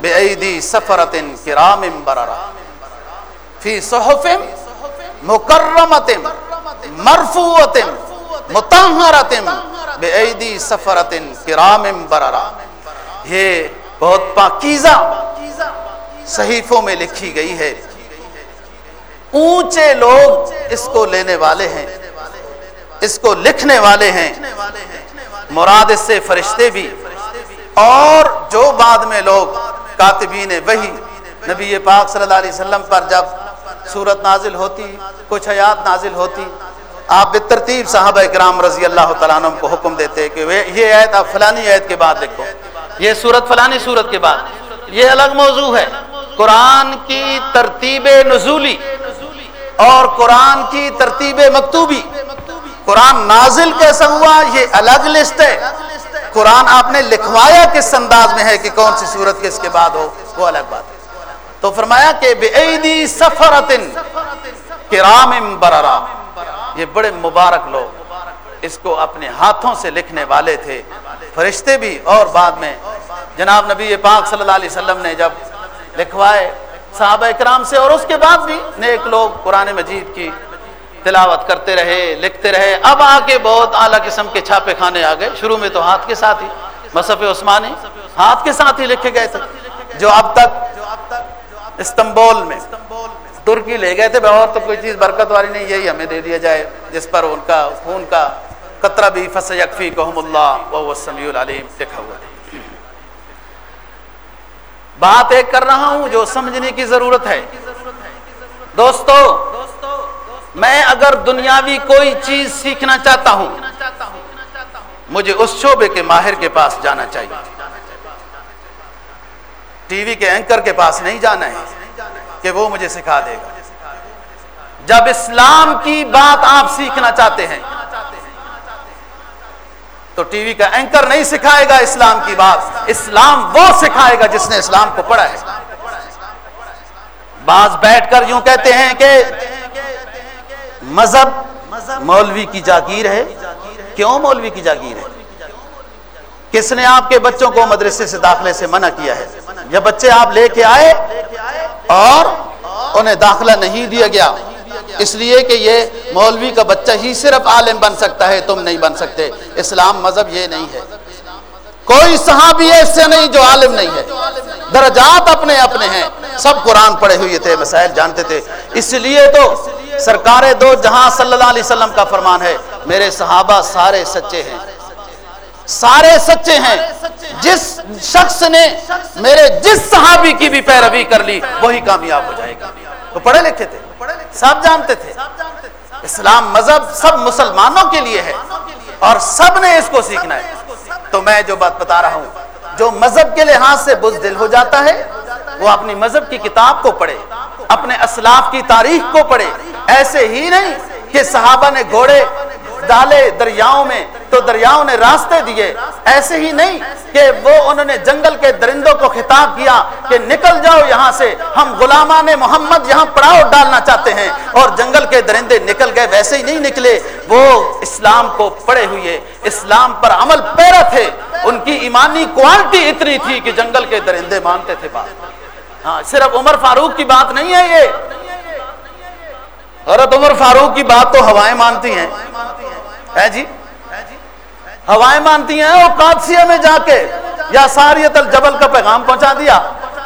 بے ایدی سفرت کرام بررا فی صحف مکرمت مرفوعت متنغرت بے سفرت کرام بررا۔ یہ بہت پاکیزہ صحیفوں میں لکھی گئی ہے۔ اونچے لوگ اس کو لینے والے ہیں، اس کو لکھنے والے ہیں۔ مراد اس سے فرشتے بھی۔ اور جو بعد میں لوگ کاتبین وہی نبی پاک صلی اللہ علیہ وسلم پر جب صورت نازل ہوتی، کچھ حیات نازل ہوتی۔ آپ بے ترتیب صحابہ اکرام رضی اللہ تعالیٰ عنہ کو حکم دیتے کہ یہ عید آپ فلانی عید کے بعد لکھو۔ یہ صورت فلانی صورت کے بعد۔ یہ الگ موضوع ہے۔ قرآن کی ترتیب نزولی اور قرآن کی ترتیب مکتوبی۔ قرآن نازل کیسا ہوا؟ یہ الگ لسٹ ہے۔ قرآن آپ نے لکھوایا کس انداز میں ہے کہ کون سی صورت کس کے بعد ہو؟ وہ الگ بات ہے۔ تو فرمایا کہ بے سفرتن کرام بررا۔ یہ بڑے مبارک لوگ اس کو اپنے ہاتھوں سے لکھنے والے تھے۔ فرشتے بھی اور بعد میں۔ جناب نبی پاک صلی اللہ علیہ وسلم نے جب لکھوائے صحابہ اکرام سے اور اس کے بعد بھی نیک لوگ قرآن مجید کی تلاوت کرتے رہے، لکھتے رہے۔ اب آ کے بہت اعلیٰ قسم کے چھاپے کھانے آ گئے۔ شروع میں تو ہاتھ کے ساتھ ہی مصف عثمانی ہاتھ کے ساتھ ہی لکھے گئے تھے۔ جو اب تک استنبول میں۔ ترکی لے گئے تھے اور تو کوئی چیز برکت والی نہیں، یہی ہمیں دے دیا جائے، جس پر ان کا خون کا قطرہ بھی فس یکفی کہم اللہ وہ سمیع العلیم لکھا ہوا بات ایک کر رہا ہوں جو سمجھنے کی ضرورت ہے۔ دوستو، میں اگر دنیاوی کوئی چیز سیکھنا چاہتا ہوں، مجھے اس شعبے کے ماہر کے پاس جانا چاہیے۔ ٹی وی کے اینکر کے پاس نہیں جانا ہے کہ وہ مجھے سکھا دے گا۔ جب اسلام کی بات آپ سیکھنا چاہتے ہیں، تو ٹی وی کا اینکر نہیں سکھائے گا اسلام کی بات۔ اسلام وہ سکھائے گا جس نے اسلام کو پڑھا ہے۔ بعض بیٹھ کر یوں کہتے ہیں کہ مذہب مولوی کی جاگیر ہے۔ کیوں مولوی کی جاگیر ہے؟ کس نے آپ کے بچوں کو مدرسے سے داخلے سے منع کیا ہے؟ جب بچے آپ لے کے آئے اور انہیں داخلہ نہیں دیا گیا۔ اس لیے کہ یہ مولوی کا بچہ ہی صرف عالم بن سکتا ہے، تم نہیں بن سکتے۔ اسلام مذہب یہ نہیں ہے۔ کوئی صحابی ایسے نہیں جو عالم نہیں ہے۔ درجات اپنے اپنے ہیں۔ سب قرآن پڑھے ہوئے تھے، مسائل جانتے تھے۔ اس لیے تو سرکار دو جہاں صلی اللہ علیہ وسلم کا فرمان ہے، میرے صحابہ سارے سچے ہیں۔ سارے سچے ہیں۔ جس شخص نے میرے جس صحابی کی بھی پیروی کر لی وہی کامیاب ہو جائے گا۔ وہ پڑھے لکھے تھے سب جانتے تھے۔ اسلام مذہب سب مسلمانوں کے لیے ہے اور سب نے اس کو سیکھنا ہے۔ تو میں جو بات بتا رہا ہوں جو مذہب کے لحاظ سے بزدل ہو جاتا ہے وہ اپنی مذہب کی کتاب کو پڑھے اپنے اسلاف کی تاریخ کو پڑھے۔ ایسے ہی نہیں کہ صحابہ نے گھوڑے ڈالے دریاؤں میں، تو دریاؤں نے راستے دیے۔ ایسے ہی نہیں کہ وہ انہوں نے جنگل کے درندوں کو خطاب کیا کہ نکل جاؤ یہاں سے، ہم غلامان محمد یہاں پڑاؤ ڈالنا چاہتے ہیں۔ اور جنگل کے درندے نکل گئے، ویسے ہی نہیں نکلے۔ وہ اسلام کو پڑے ہوئے، اسلام پر عمل پیرا تھے۔ ان کی ایمانی کوالٹی اتنی تھی کہ جنگل کے درندے مانتے تھے بات۔ ہاں صرف عمر فاروق کی بات نہیں ہے یہ۔ حضرت عمر فاروق کی بات تو ہوائیں مانتی ہیں۔ ہے جی؟ ہوائیں مانتی ہیں اور قادسیہ میں جا کے یا ساریت الجبل کا پیغام پہنچا دیا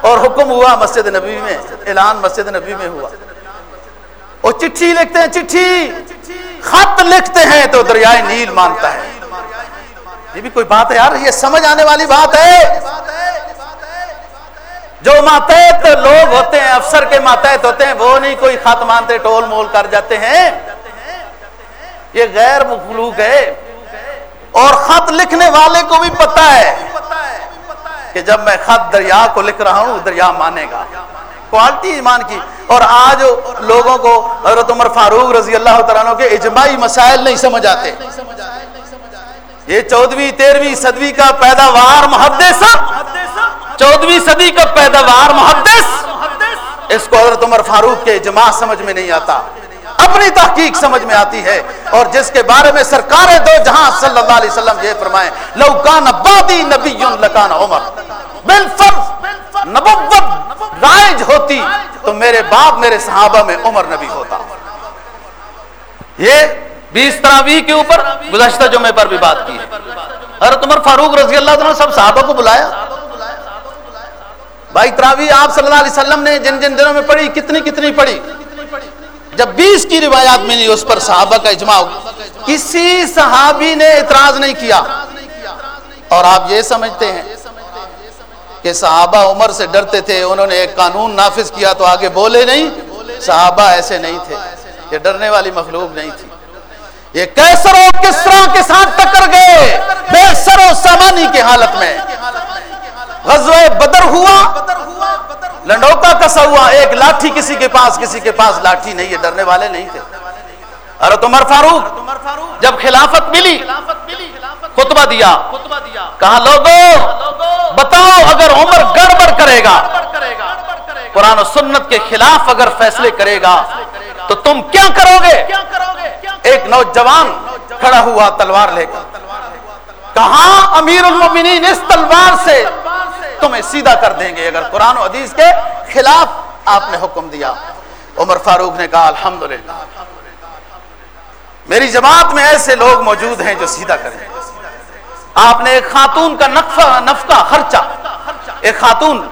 اور حکم ہوا مسجد نبی میں، اعلان مسجد نبی میں ہوا۔ وہ چٹھی لکھتے ہیں، چٹھی۔ خط لکھتے ہیں تو دریائے نیل مانتا ہے۔ یہ بھی کوئی بات ہے یار، یہ سمجھ آنے والی بات ہے۔ جو ماتحت لوگ ہوتے ہیں، افسر کے ماتحت ہوتے ہیں، وہ نہیں کوئی خط مانتے، ٹول مول کر جاتے ہیں۔ یہ غیر مخلوق ہے۔ اور خط لکھنے والے کو بھی پتا ہے کہ جب میں خط دریا کو لکھ رہا ہوں، دریا مانے گا۔ کوالٹی ایمان کی۔ اور آج لوگوں کو حضرت عمر فاروق رضی اللہ تعالیٰ کے اجماعی مسائل نہیں سمجھ آتے۔ یہ چودویں تیرہویں صدوی کا پیداوار محدث چودویں صدی کا پیداوار محدث. اس کو حضرت عمر فاروق کے اجماع سمجھ میں نہیں آتا. اپنی تحقیق سمجھ میں آتی ہے اور جس کے بارے میں سرکار دو جہاں صلی اللہ علیہ وسلم یہ فرمائے لوکان بادی نبی لکان عمر. بالفرض نبوت رائج ہوتی تو میرے باپ میرے صحابہ میں عمر نبی ہوتا. یہ بیس تراویح کے اوپر گزشتہ جمعے پر بھی بات کی ہے۔ حضرت عمر فاروق رضی اللہ عنہ سب صحابہ کو بلایا۔ بھائی تراوی آپ صلی اللہ علیہ وسلم نے جن جن دنوں میں پڑھی، کتنی کتنی پڑھی؟ جب بیس کی روایات ملی، اس پر صحابہ کا اجماع کسی صحابی نے اعتراض نہیں کیا۔ اور آپ یہ سمجھتے ہیں کہ صحابہ عمر سے ڈرتے تھے، انہوں نے ایک قانون نافذ کیا تو آگے بولے نہیں۔ صحابہ ایسے نہیں تھے، یہ ڈرنے والی مخلوق نہیں تھی۔ یہ کیسر و کسرا کے ساتھ ٹکر گئے، بے سر و سامانی کی حالت میں۔ غزوہ بدر ہوا۔ لنڈوکا کسا ہوا۔ ایک لاٹھی کسی کے پاس، کسی کے پاس لاٹھی نہیں یہ ڈرنے والے نہیں تھے۔ ارے عمر فاروق جب خلافت ملی، خطبہ دیا۔ کہا، لوگو، بتاؤ اگر عمر گڑبڑ کرے گا، قرآن و سنت کے خلاف اگر فیصلے کرے گا، تو تم کیا کرو گے؟ ایک نوجوان کھڑا ہوا تلوار لے کر۔ کہاں امیر المومنین، اس تلوار سے تمہیں سیدھا کر دیں گے۔ اگر قرآن و حدیث کے خلاف آپ نے حکم دیا۔ عمر فاروق نے کہا، الحمدللہ۔ میری جماعت میں ایسے لوگ موجود ہیں جو سیدھا کریں۔ آپ نے ایک خاتون کا نفع، نفقہ خرچہ، ایک خاتون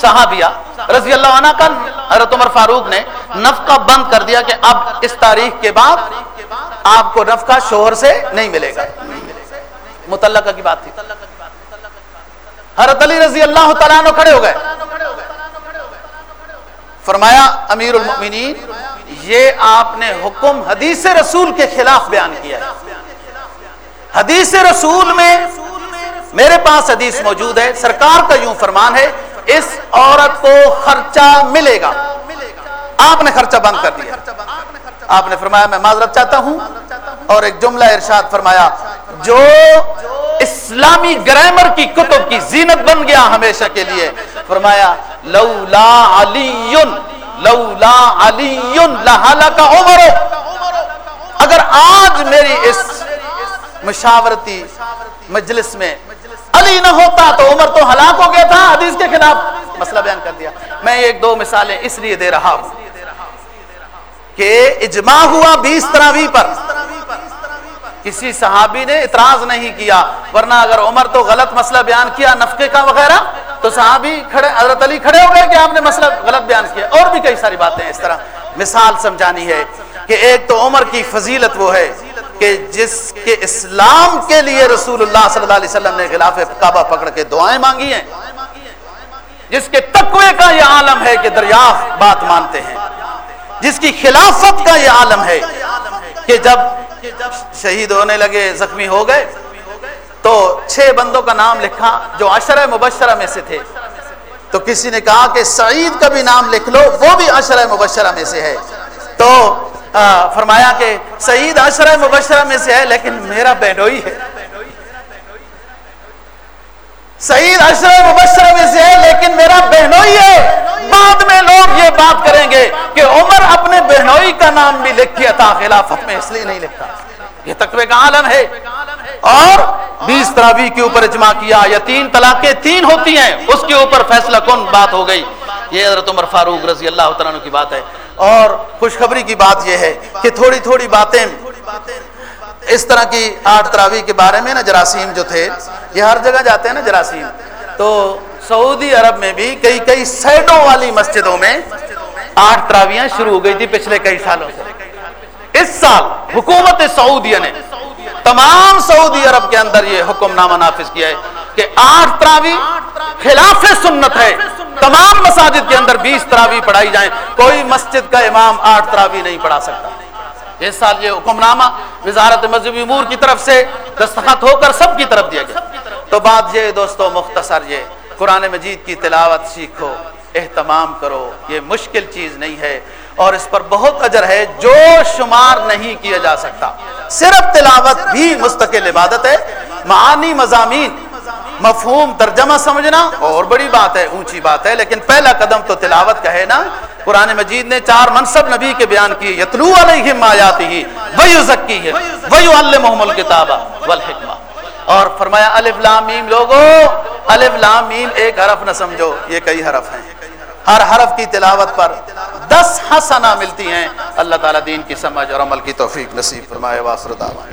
صحابیہ رضی اللہ عنہ کا، حضرت عمر فاروق نے نفقہ بند کر دیا کہ اب اس تاریخ کے بعد آپ کو نفقہ شوہر سے نہیں ملے گا۔ متعلقہ کی بات تھی۔ حضرت علی رضی اللہ تعالیٰ عنہ کھڑے ہو گئے۔ فرمایا، امیر المؤمنین، یہ آپ نے حکم حدیث رسول کے خلاف بیان کیا ہے۔ حدیث رسول میں میرے پاس حدیث موجود ہے۔ سرکار کا یوں فرمان ہے، اس عورت کو خرچہ ملے گا۔ آپ نے خرچہ بند کر دیا۔ آپ نے فرمایا، میں معذرت چاہتا ہوں۔ اور ایک جملہ ارشاد فرمایا، جو اسلامی گرامر کی کتب کی زینت بن گیا ہمیشہ کے لیے۔ فرمایا، لولا علی لولا علی کا عمر۔ اگر آج میری اس مشاورتی مجلس میں علی نہ ہوتا تو عمر تو ہلاک ہو گیا تھا حدیث کے خلاف۔ مسئلہ بیان کر دیا۔ میں ایک دو مثالیں اس لیے دے رہا ہوں کہ اجماع ہوا بیس تراوی پر۔ کسی صحابی نے اعتراض نہیں کیا، ورنہ اگر عمر تو غلط مسئلہ بیان کیا، نفقے کا وغیرہ، تو صحابی کھڑے، حضرت علی کھڑے ہو گئے کہ آپ نے مسئلہ غلط بیان کیا۔ اور بھی کئی ساری باتیں اس طرح۔ مثال سمجھانی ہے کہ ایک تو عمر کی فضیلت وہ ہے کہ جس کے اسلام کے لیے رسول اللہ صلی اللہ علیہ وسلم نے غلاف کعبہ پکڑ کے دعائیں مانگی ہیں۔ جس کے تقوی کا یہ عالم ہے کہ دریافت بات مانتے ہیں۔ جس کی خلافت کا یہ عالم ہے کہ جب شہید ہونے لگے، زخمی ہو گئے، تو چھ بندوں کا نام لکھا جو عشرہ مبشرہ میں سے تھے۔ تو کسی نے کہا کہ سعید کا بھی نام لکھ لو، وہ بھی عشرہ مبشرہ میں سے ہے۔ تو فرمایا کہ سعید عشرہ مبشرہ میں سے ہے، لیکن میرا بہنوئی ہے۔ سعید عشر مبشرہ میں سے ہے، لیکن میرا بہنوئی ہے۔ بعد میں لوگ یہ بات کریں گے کہ عمر اپنے بہنوئی کا نام بھی لکھیا تھا خلافت میں اس لیے نہیں لکھتا۔ یہ تقوی کا عالم ہے۔ اور بیس تراوی کے اوپر اجماع کیا یا تین طلاقیں تین ہوتی ہیں۔ اس کے اوپر فیصلہ کن بات ہو گئی۔ یہ حضرت عمر فاروق رضی اللہ تعالیٰ کی بات ہے۔ اور خوشخبری کی بات یہ ہے کہ تھوڑی تھوڑی باتیں اس طرح کی آٹھ تراوی کے بارے میں نا جراثیم جو تھے، یہ ہر جگہ جاتے ہیں نا جراثیم۔ تو سعودی عرب میں بھی کئی کئی سیڈوں والی مسجدوں میں آٹھ تراویاں شروع ہو گئی تھی پچھلے کئی سالوں سے۔ اس سال حکومت سعودیہ نے تمام سعودی عرب کے اندر یہ حکم نامہ نافذ کیا ہے کہ آٹھ تراوی خلاف سنت ہے۔ تمام مساجد کے اندر بیس تراوی پڑھائی جائیں۔ کوئی مسجد کا امام آٹھ تراوی نہیں پڑھا سکتا۔ اس سال یہ حکم نامہ وزارت مذہبی امور کی طرف سے دستخط ہو کر سب کی طرف دیا گیا۔ تو بات یہ دوستو مختصر یہ قرآن مجید کی تلاوت سیکھو، اہتمام کرو، یہ مشکل چیز نہیں ہے۔ اور اس پر بہت اجر ہے، جو شمار نہیں کیا جا سکتا۔ صرف تلاوت بھی مستقل عبادت ہے۔ معانی مضامین، مفہوم، ترجمہ سمجھنا اور بڑی بات ہے، اونچی بات ہے۔ لیکن پہلا قدم تو تلاوت کا ہے نا۔ قرآن مجید نے چار منصب نبی کے بیان کیے یتلو علیہم آیاتی ہی ویزکی ہے ویو ویعلمہم الکتابہ والحکمہ۔ اور فرمایا، الف لام میم، لوگو، الف لام میم ایک حرف نہ سمجھو، یہ کئی حرف ہیں۔ ہر حرف کی تلاوت پر دس حسنہ ملتی ہیں۔ اللہ تعالیٰ دین کی سمجھ اور عمل کی توفیق نصیب فرمائے واسر دعوائے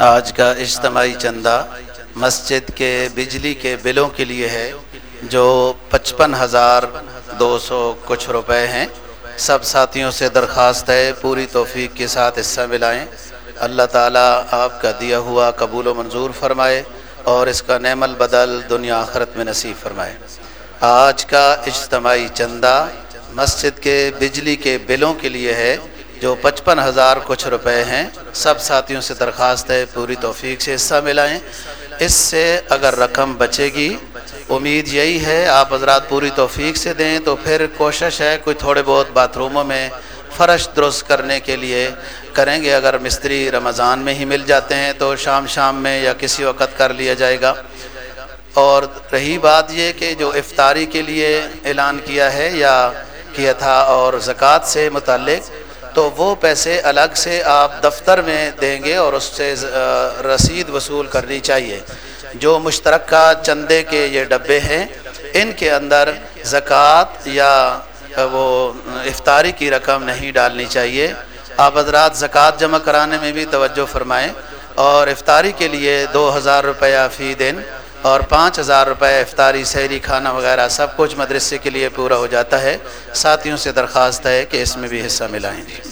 آج کا اجتماعی چندہ مسجد کے بجلی کے بلوں کے لیے ہے، جو پچپن ہزار دو سو کچھ روپے ہیں۔ سب ساتھیوں سے درخواست ہے، پوری توفیق کے ساتھ حصہ ملائیں۔ اللہ تعالیٰ آپ کا دیا ہوا قبول و منظور فرمائے اور اس کا نعم البدل دنیا آخرت میں نصیب فرمائے۔ آج کا اجتماعی چندہ مسجد کے بجلی کے بلوں کے لیے ہے جو پچپن ہزار کچھ روپے ہیں، سب ساتھیوں سے درخواست ہے، پوری توفیق سے حصہ ملائیں۔ اس سے اگر رقم بچے گی، امید یہی ہے، آپ حضرات پوری توفیق سے دیں تو پھر کوشش ہے کوئی تھوڑے بہت باتھ روموں میں فرش درست کرنے کے لیے کریں گے۔ اگر مستری رمضان میں ہی مل جاتے ہیں تو شام شام میں یا کسی وقت کر لیا جائے گا۔ اور رہی بات یہ کہ جو افطاری کے لیے اعلان کیا ہے یا کیا تھا اور زکوٰۃ سے متعلق تو وہ پیسے الگ سے آپ دفتر میں دیں گے اور اس سے رسید وصول کرنی چاہیے۔ جو مشترکہ چندے کے یہ ڈبے ہیں، ان کے اندر زکوٰۃ یا وہ افطاری کی رقم نہیں ڈالنی چاہیے۔ آپ حضرات زکوٰۃ جمع کرانے میں بھی توجہ فرمائیں اور افطاری کے لیے دو ہزار روپیہ فی دن اور پانچ ہزار روپے افطاری، سحری، کھانا وغیرہ سب کچھ مدرسے کے لیے پورا ہو جاتا ہے۔ ساتھیوں سے درخواست ہے کہ اس میں بھی حصہ ملائیں۔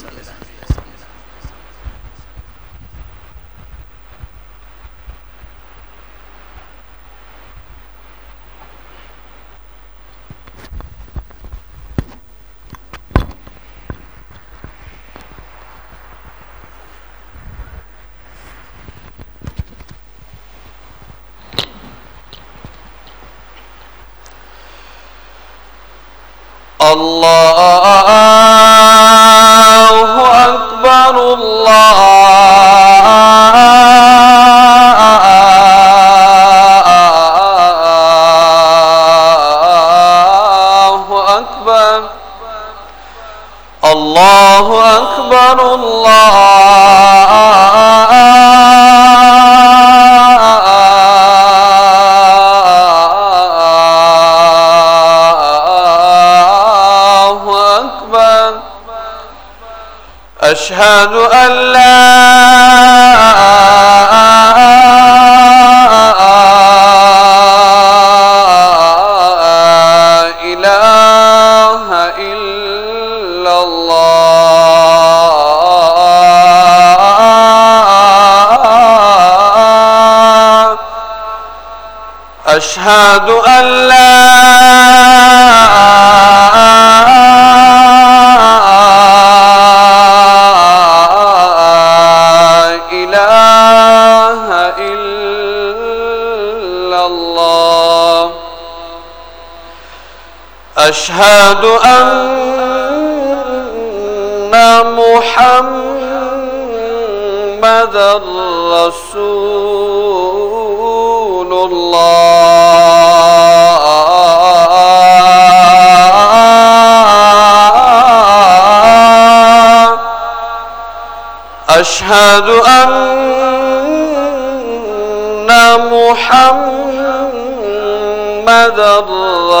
محمد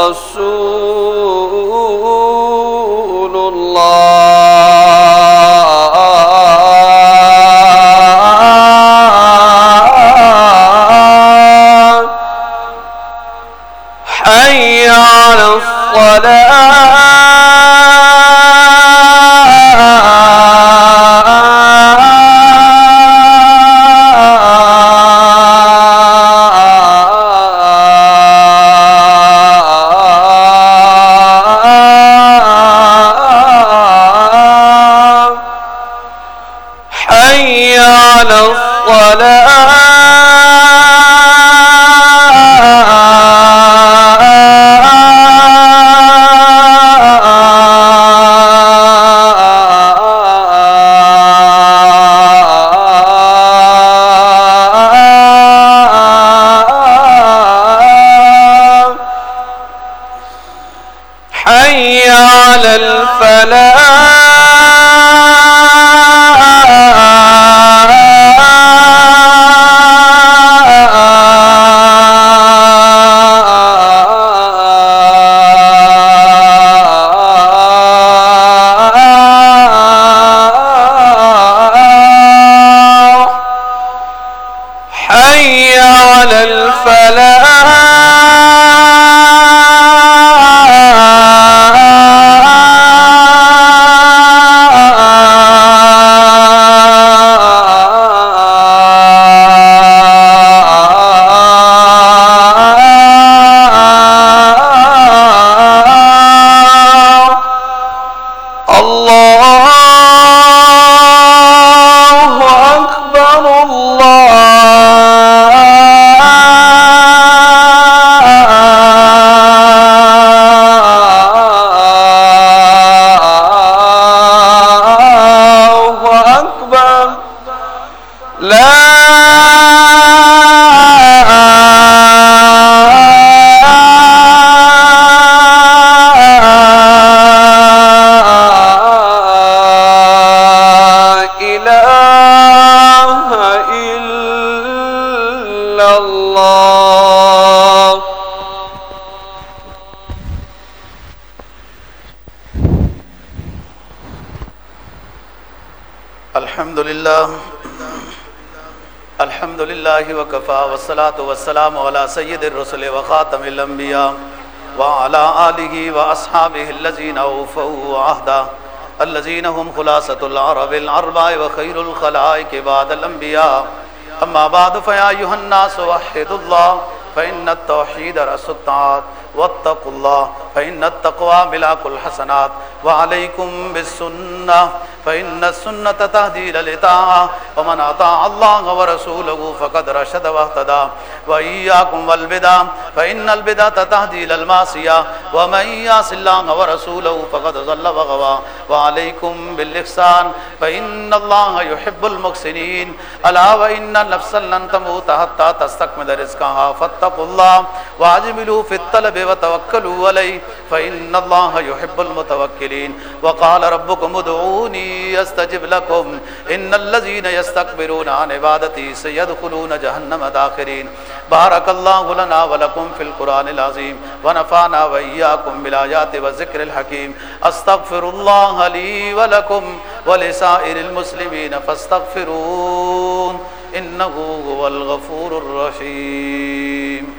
رسول الله. الحمد لله وكفى والصلاة والسلام على سيد الرسل وخاتم الأنبياء وعلى آله وأصحابه الذين أوفوا عهدا الذين هم خلاصة العرب العرباء وخير الخلائق بعد الأنبياء أما بعد فيا أيها الناس وحدوا الله فإن التوحيد رأس الطاعات واتقوا الله فإن التقوى ملاك الحسنات وعليكم بالسنة فإن السنة تهدي للطاعة ومن أطاع الله ورسوله فقد رشد واهتدى وإياكم والبدع فإن البدعة تهدي للمعصية ومن يعص الله ورسوله فقد ضل وغوى وعليكم بالإحسان فإن الله يحب المحسنين ألا وإن نفسا لن تموت حتى تستكمل رزقها فاتقوا الله واجملوا في الطلب وتوكلوا عليه فإن الله يحب المتوكلين وقال ربكم ادعوني يستجب لكم إن الذين يستكبرون عن عبادتي سيدخلون جهنم داخرين بارك الله لنا ولكم في القرآن العظيم ونفعنا وإياكم بالآيات والذكر الحكيم أستغفر الله لي ولكم ولسائر المسلمين فاستغفرون إنه هو الغفور الرحيم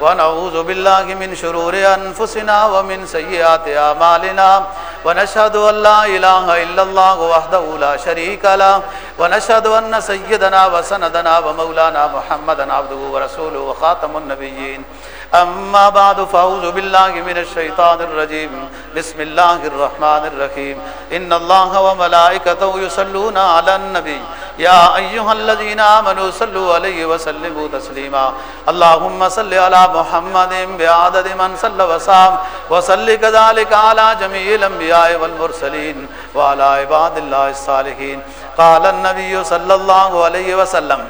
ونعوذ بالله من شرور أنفسنا ومن سيئات أعمالنا ونشهد أن لا إله إلا الله وحده لا شريك له ونشهد أن سيدنا وسندنا ومولانا محمدا عبده ورسوله وخاتم النبيين أما بعد فأعوذ بالله من الشيطان الرجيم بسم الله الرحمن الرحيم إن الله وملائكته يصلون على النبي یا أيها الذين آمنوا صلوا عليه وسلموا تسليما. اللهم صل على محمد بعدد من صلى وسام وصل كذلك على جميع الأنبياء والمرسلين وعلى عباد الله الصالحين. قال النبي صلى الله عليه وسلم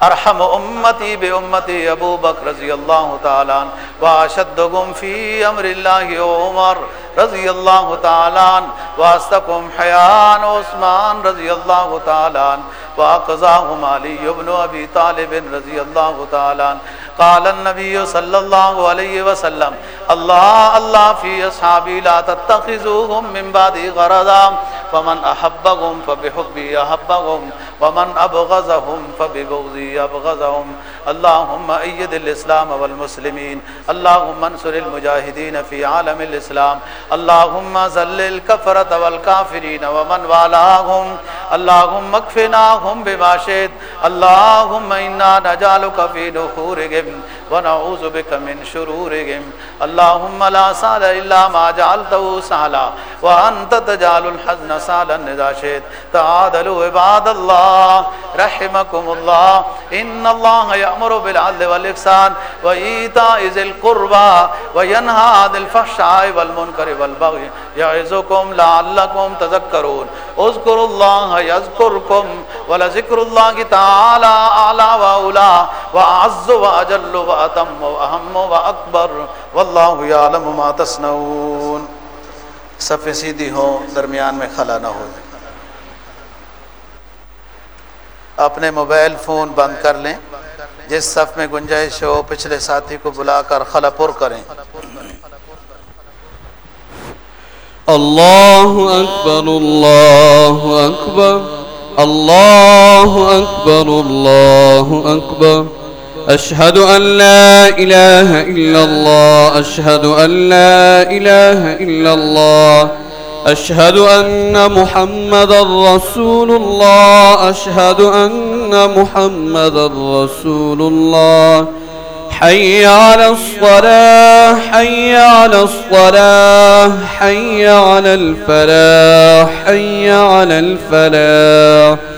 ارحم امتی بے امتی ابو بکر رضی اللہ تعالیٰ واشد گم فی امر اللہ عمر رضی اللہ تعالیٰ واستقم حیان عثمان رضی اللہ تعالیٰ واقضاہم علی ابن ابی طالب رضی اللہ تعالیٰ قال النبي صلى الله عليه وسلم الله الله في اصحابي لا تتخذوهم من بعد غرضا فمن احبهم فبحبي احبهم ومن ابغضهم فببغضي ابغضهم اللهم ايد الاسلام والمسلمين اللهم انصر المجاهدين في عالم الاسلام۔ اللهم ذل الكفرة والكافرين ومن والاهم اللهم اكفناهم بما شئت۔ اللهم انا نجعلك في نحورهم تھینک ونعوذ بك من شرورهم. اللهم لا سهل الا ما جعلته سهلا. وانت تجعل الحزن سهلا اذا شئت. تعادلوا عباد الله. رحمكم الله. ان الله يأمر بالعدل والاحسان وايتاء ذي القربى وينهى عن الفحشاء والمنكر والبغي. يعظكم لعلكم تذكرون. اذكروا الله يذكركم ولذكر الله تعالى اعلى واولى واعز واجل واتم واهم واكبر والله يعلم ما تصنعون۔ صف سیدھی ہو درمیان میں خلا نہ ہو۔ اپنے موبائل فون بند کر لیں۔ جس صف میں گنجائش ہو، پچھلے ساتھی کو بلا کر خلا پر کریں۔ الله أكبر الله أكبر الله أكبر الله أكبر أشهد أن لا إله إلا الله، أشهد أن لا إله إلا الله، أشهد أن محمد رسول الله، أشهد أن محمد رسول الله. حي على الصلاة، حي على الصلاة، حي على الفلاح، حي على الفلاح.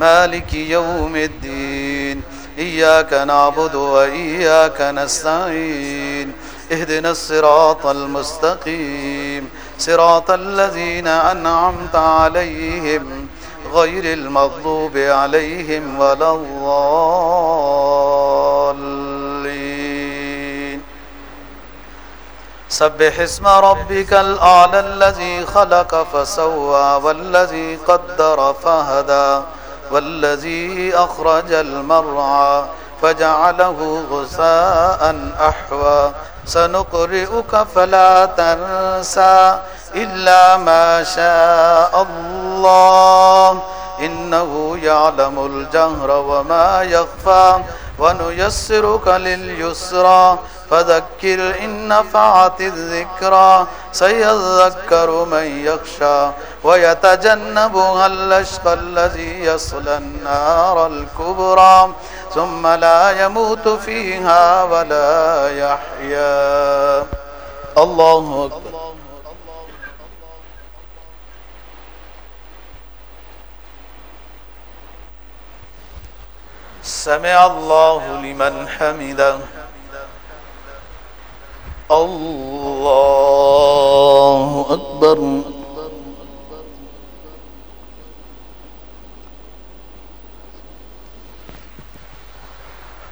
مالك يوم الدين إياك نعبد وإياك نستعين اهدنا الصراط المستقيم صراط الذين أنعمت عليهم غير المغضوب عليهم ولا الضالين سبح اسم ربك الأعلى الذي خلق فسوى والذي قدر فهدى والذي أخرج المرعى فجعله غساء أحوى. سنقرئك فلا تنسى إلا ما شاء الله. إنه يعلم الجهر وما يخفى. ونيسرك لليسرى. فذكر إن نفعت الذكرى. سيذكر من يخشى. ويتجنبها الأشقى الذي يصلى النار الكبرى، ثم لا يموت فيها ولا يحيا. الله أكبر. سمع الله لمن حمده. الله أكبر.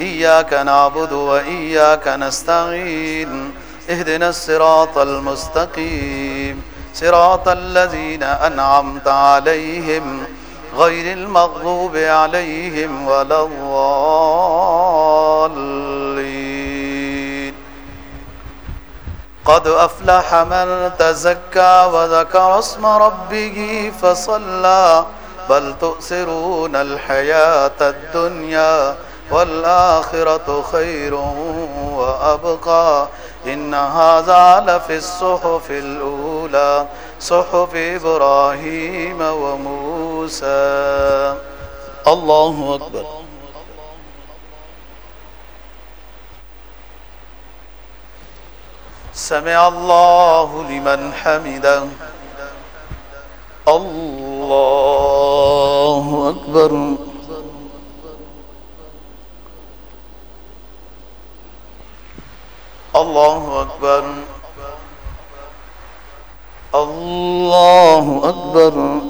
إياك نعبد وإياك نستعين اهدنا الصراط المستقيم صراط الذين أنعمت عليهم غير المغضوب عليهم ولا الضالين. قد أفلح من تزكى وذكر اسم ربه فصلى بل تؤثرون الحياة الدنيا والآخرة خير وأبقى إن هذا لفي الصحف الأولى، صحف إبراهيم وموسى. الله أكبر. سمع الله لمن حمده. الله أكبر. الله أكبر الله أكبر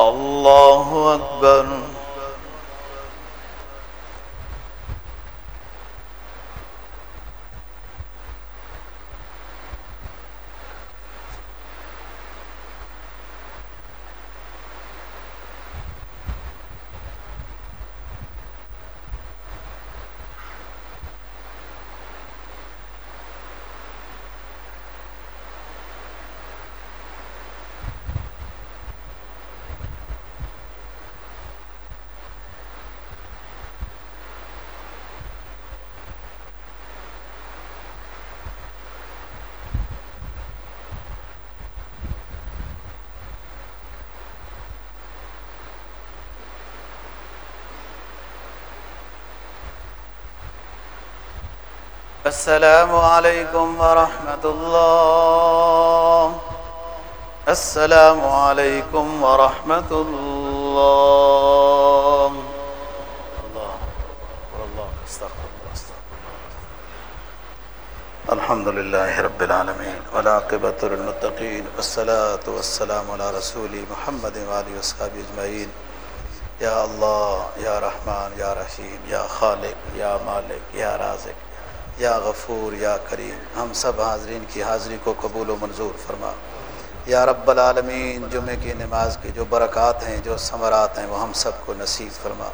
الله أكبر السلام عليكم ورحمة الله. السلام عليكم ورحمة الله. الحمد لله رب العالمين والعاقبة للمتقين والصلاة والسلام على رسول محمد وآله وصحبه أجمعين. يا الله، يا رحمن، يا رحيم، يا خالق، يا مالك، يا رازق. یا غفور، یا کریم، ہم سب حاضرین کی حاضری کو قبول و منظور فرما۔ یا رب العالمین جمعہ کی نماز کی جو برکات ہیں، جو ثمرات ہیں، وہ ہم سب کو نصیب فرما۔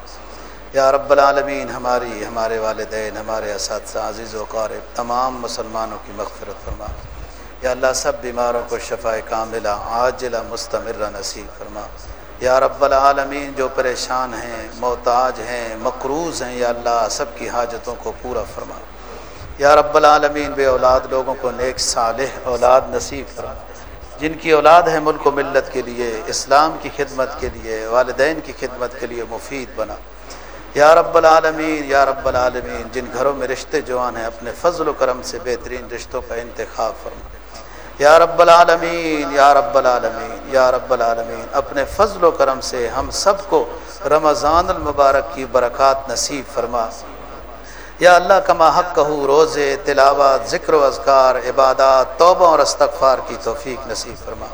یا رب العالمین، ہماری، ہمارے والدین، ہمارے اساتذہ، عزیز و قارب، تمام مسلمانوں کی مغفرت فرما۔ یا اللہ، سب بیماروں کو شفا کاملہ، عاجلہ، مستمرہ نصیب فرما۔ یا رب العالمین، جو پریشان ہیں، محتاج ہیں، مقروض ہیں، یا اللہ، سب کی حاجتوں کو پورا فرما۔ یا رب العالمین، بے اولاد، لوگوں کو نیک، صالح اولاد نصیب فرما جن کی اولاد ہے ملک و ملت کے لیے، اسلام کی خدمت کے لیے، والدین کی خدمت کے لیے مفید بنا۔ یا رب العالمین، یا رب العالمین، جن گھروں میں رشتے جوان ہیں، اپنے فضل و کرم سے بہترین رشتوں کا انتخاب فرما۔ یا رب العالمین، یا رب العالمین، یا رب العالمین، اپنے فضل و کرم سے ہم سب کو رمضان المبارک کی برکات نصیب فرما۔ یا اللہ کما حق کہو روزے، تلاوت، ذکر و اذکار، عبادات، توبہ اور استغفار کی توفیق نصیب فرما۔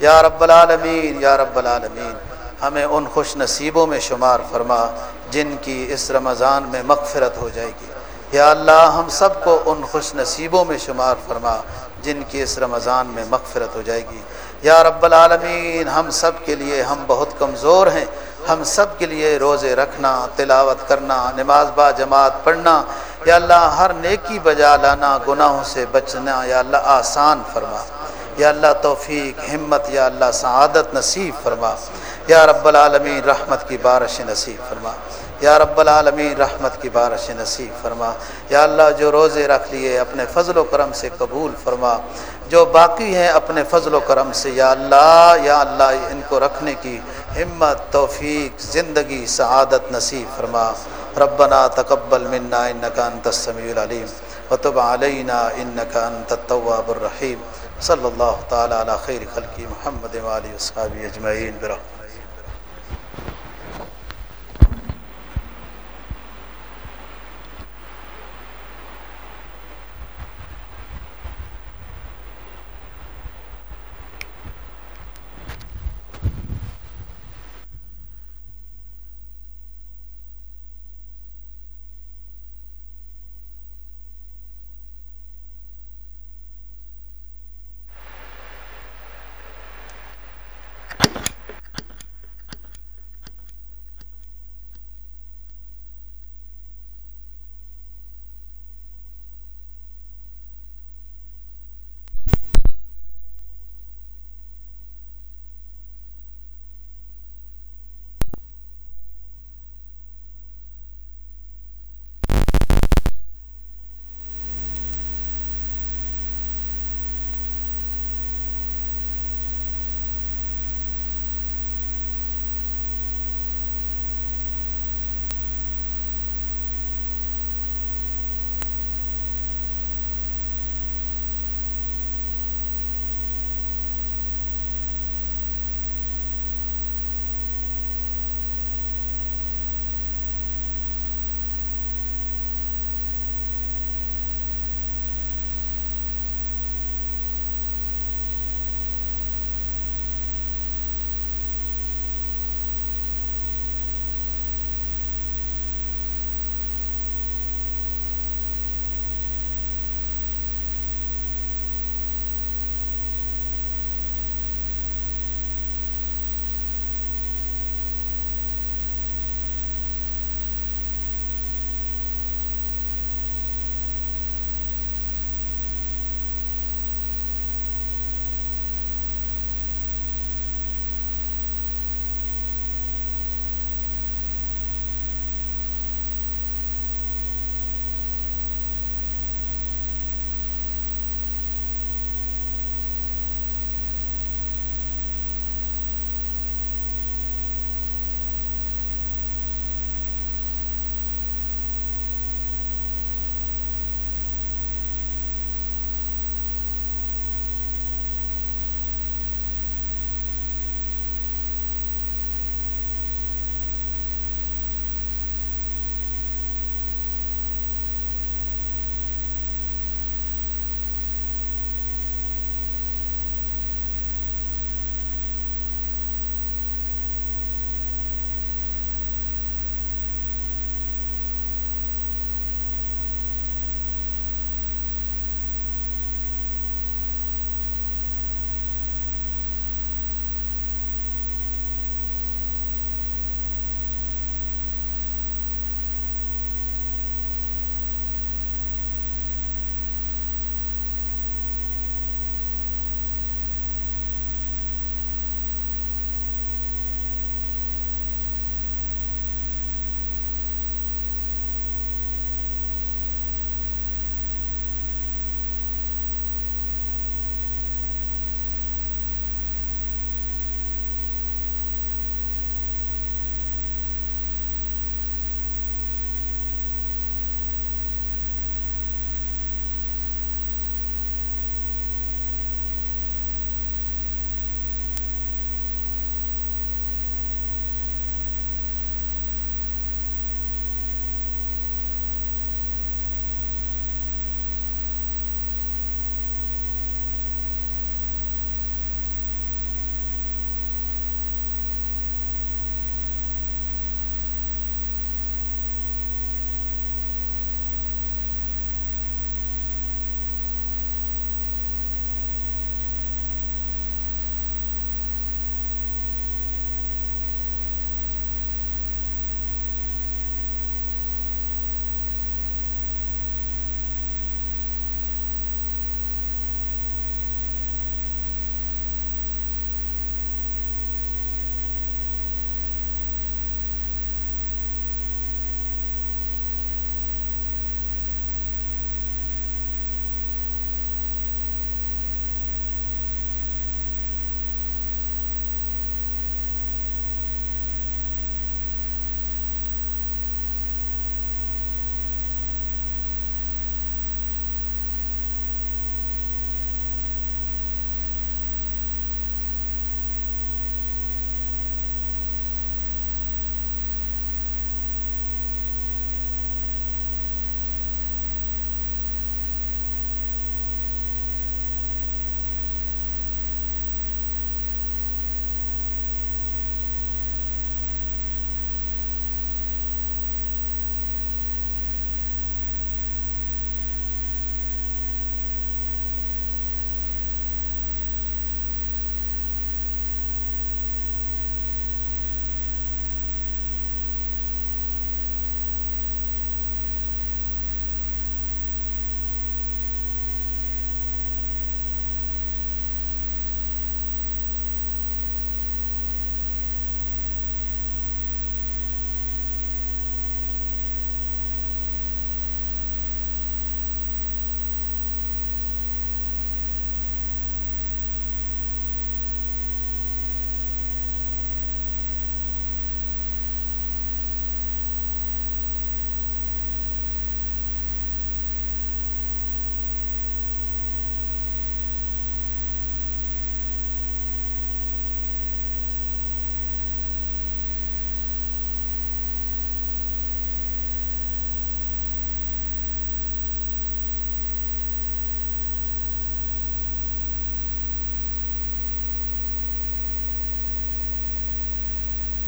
یا رب العالمین، یا رب العالمین، ہمیں ان خوش نصیبوں میں شمار فرما جن کی اس رمضان میں مغفرت ہو جائے گی۔ یا اللہ، ہم سب کو ان خوش نصیبوں میں شمار فرما جن کی اس رمضان میں مغفرت ہو جائے گی۔ یا رب العالمین، ہم سب کے لیے ہم بہت کمزور ہیں۔ ہم سب کے لیے روزے رکھنا، تلاوت کرنا، نماز با جماعت پڑھنا، یا اللہ ہر نیکی بجا لانا، گناہوں سے بچنا، یا اللہ آسان فرما۔ یا اللہ توفیق، ہمت، یا اللہ سعادت نصیب فرما۔ یا رب العالمین، رحمت کی بارش نصیب فرما۔ یا رب العالمین، رحمت کی بارش نصیب فرما۔ یا اللہ جو روزے رکھ لیے، اپنے فضل و کرم سے قبول فرما۔ جو باقی ہیں اپنے فضل و کرم سے، یا اللہ یا اللہ، ان کو رکھنے کی ہمت، توفیق، زندگی، سعادت نصیب فرما۔ ربنا تقبل منا انکا انت السمیع العلیم۔ وتب علینا انکا انت التواب الرحیم۔ صلی اللہ تعالی علی خیر خلقی محمد والی اصحابی اجمعین۔ برحمت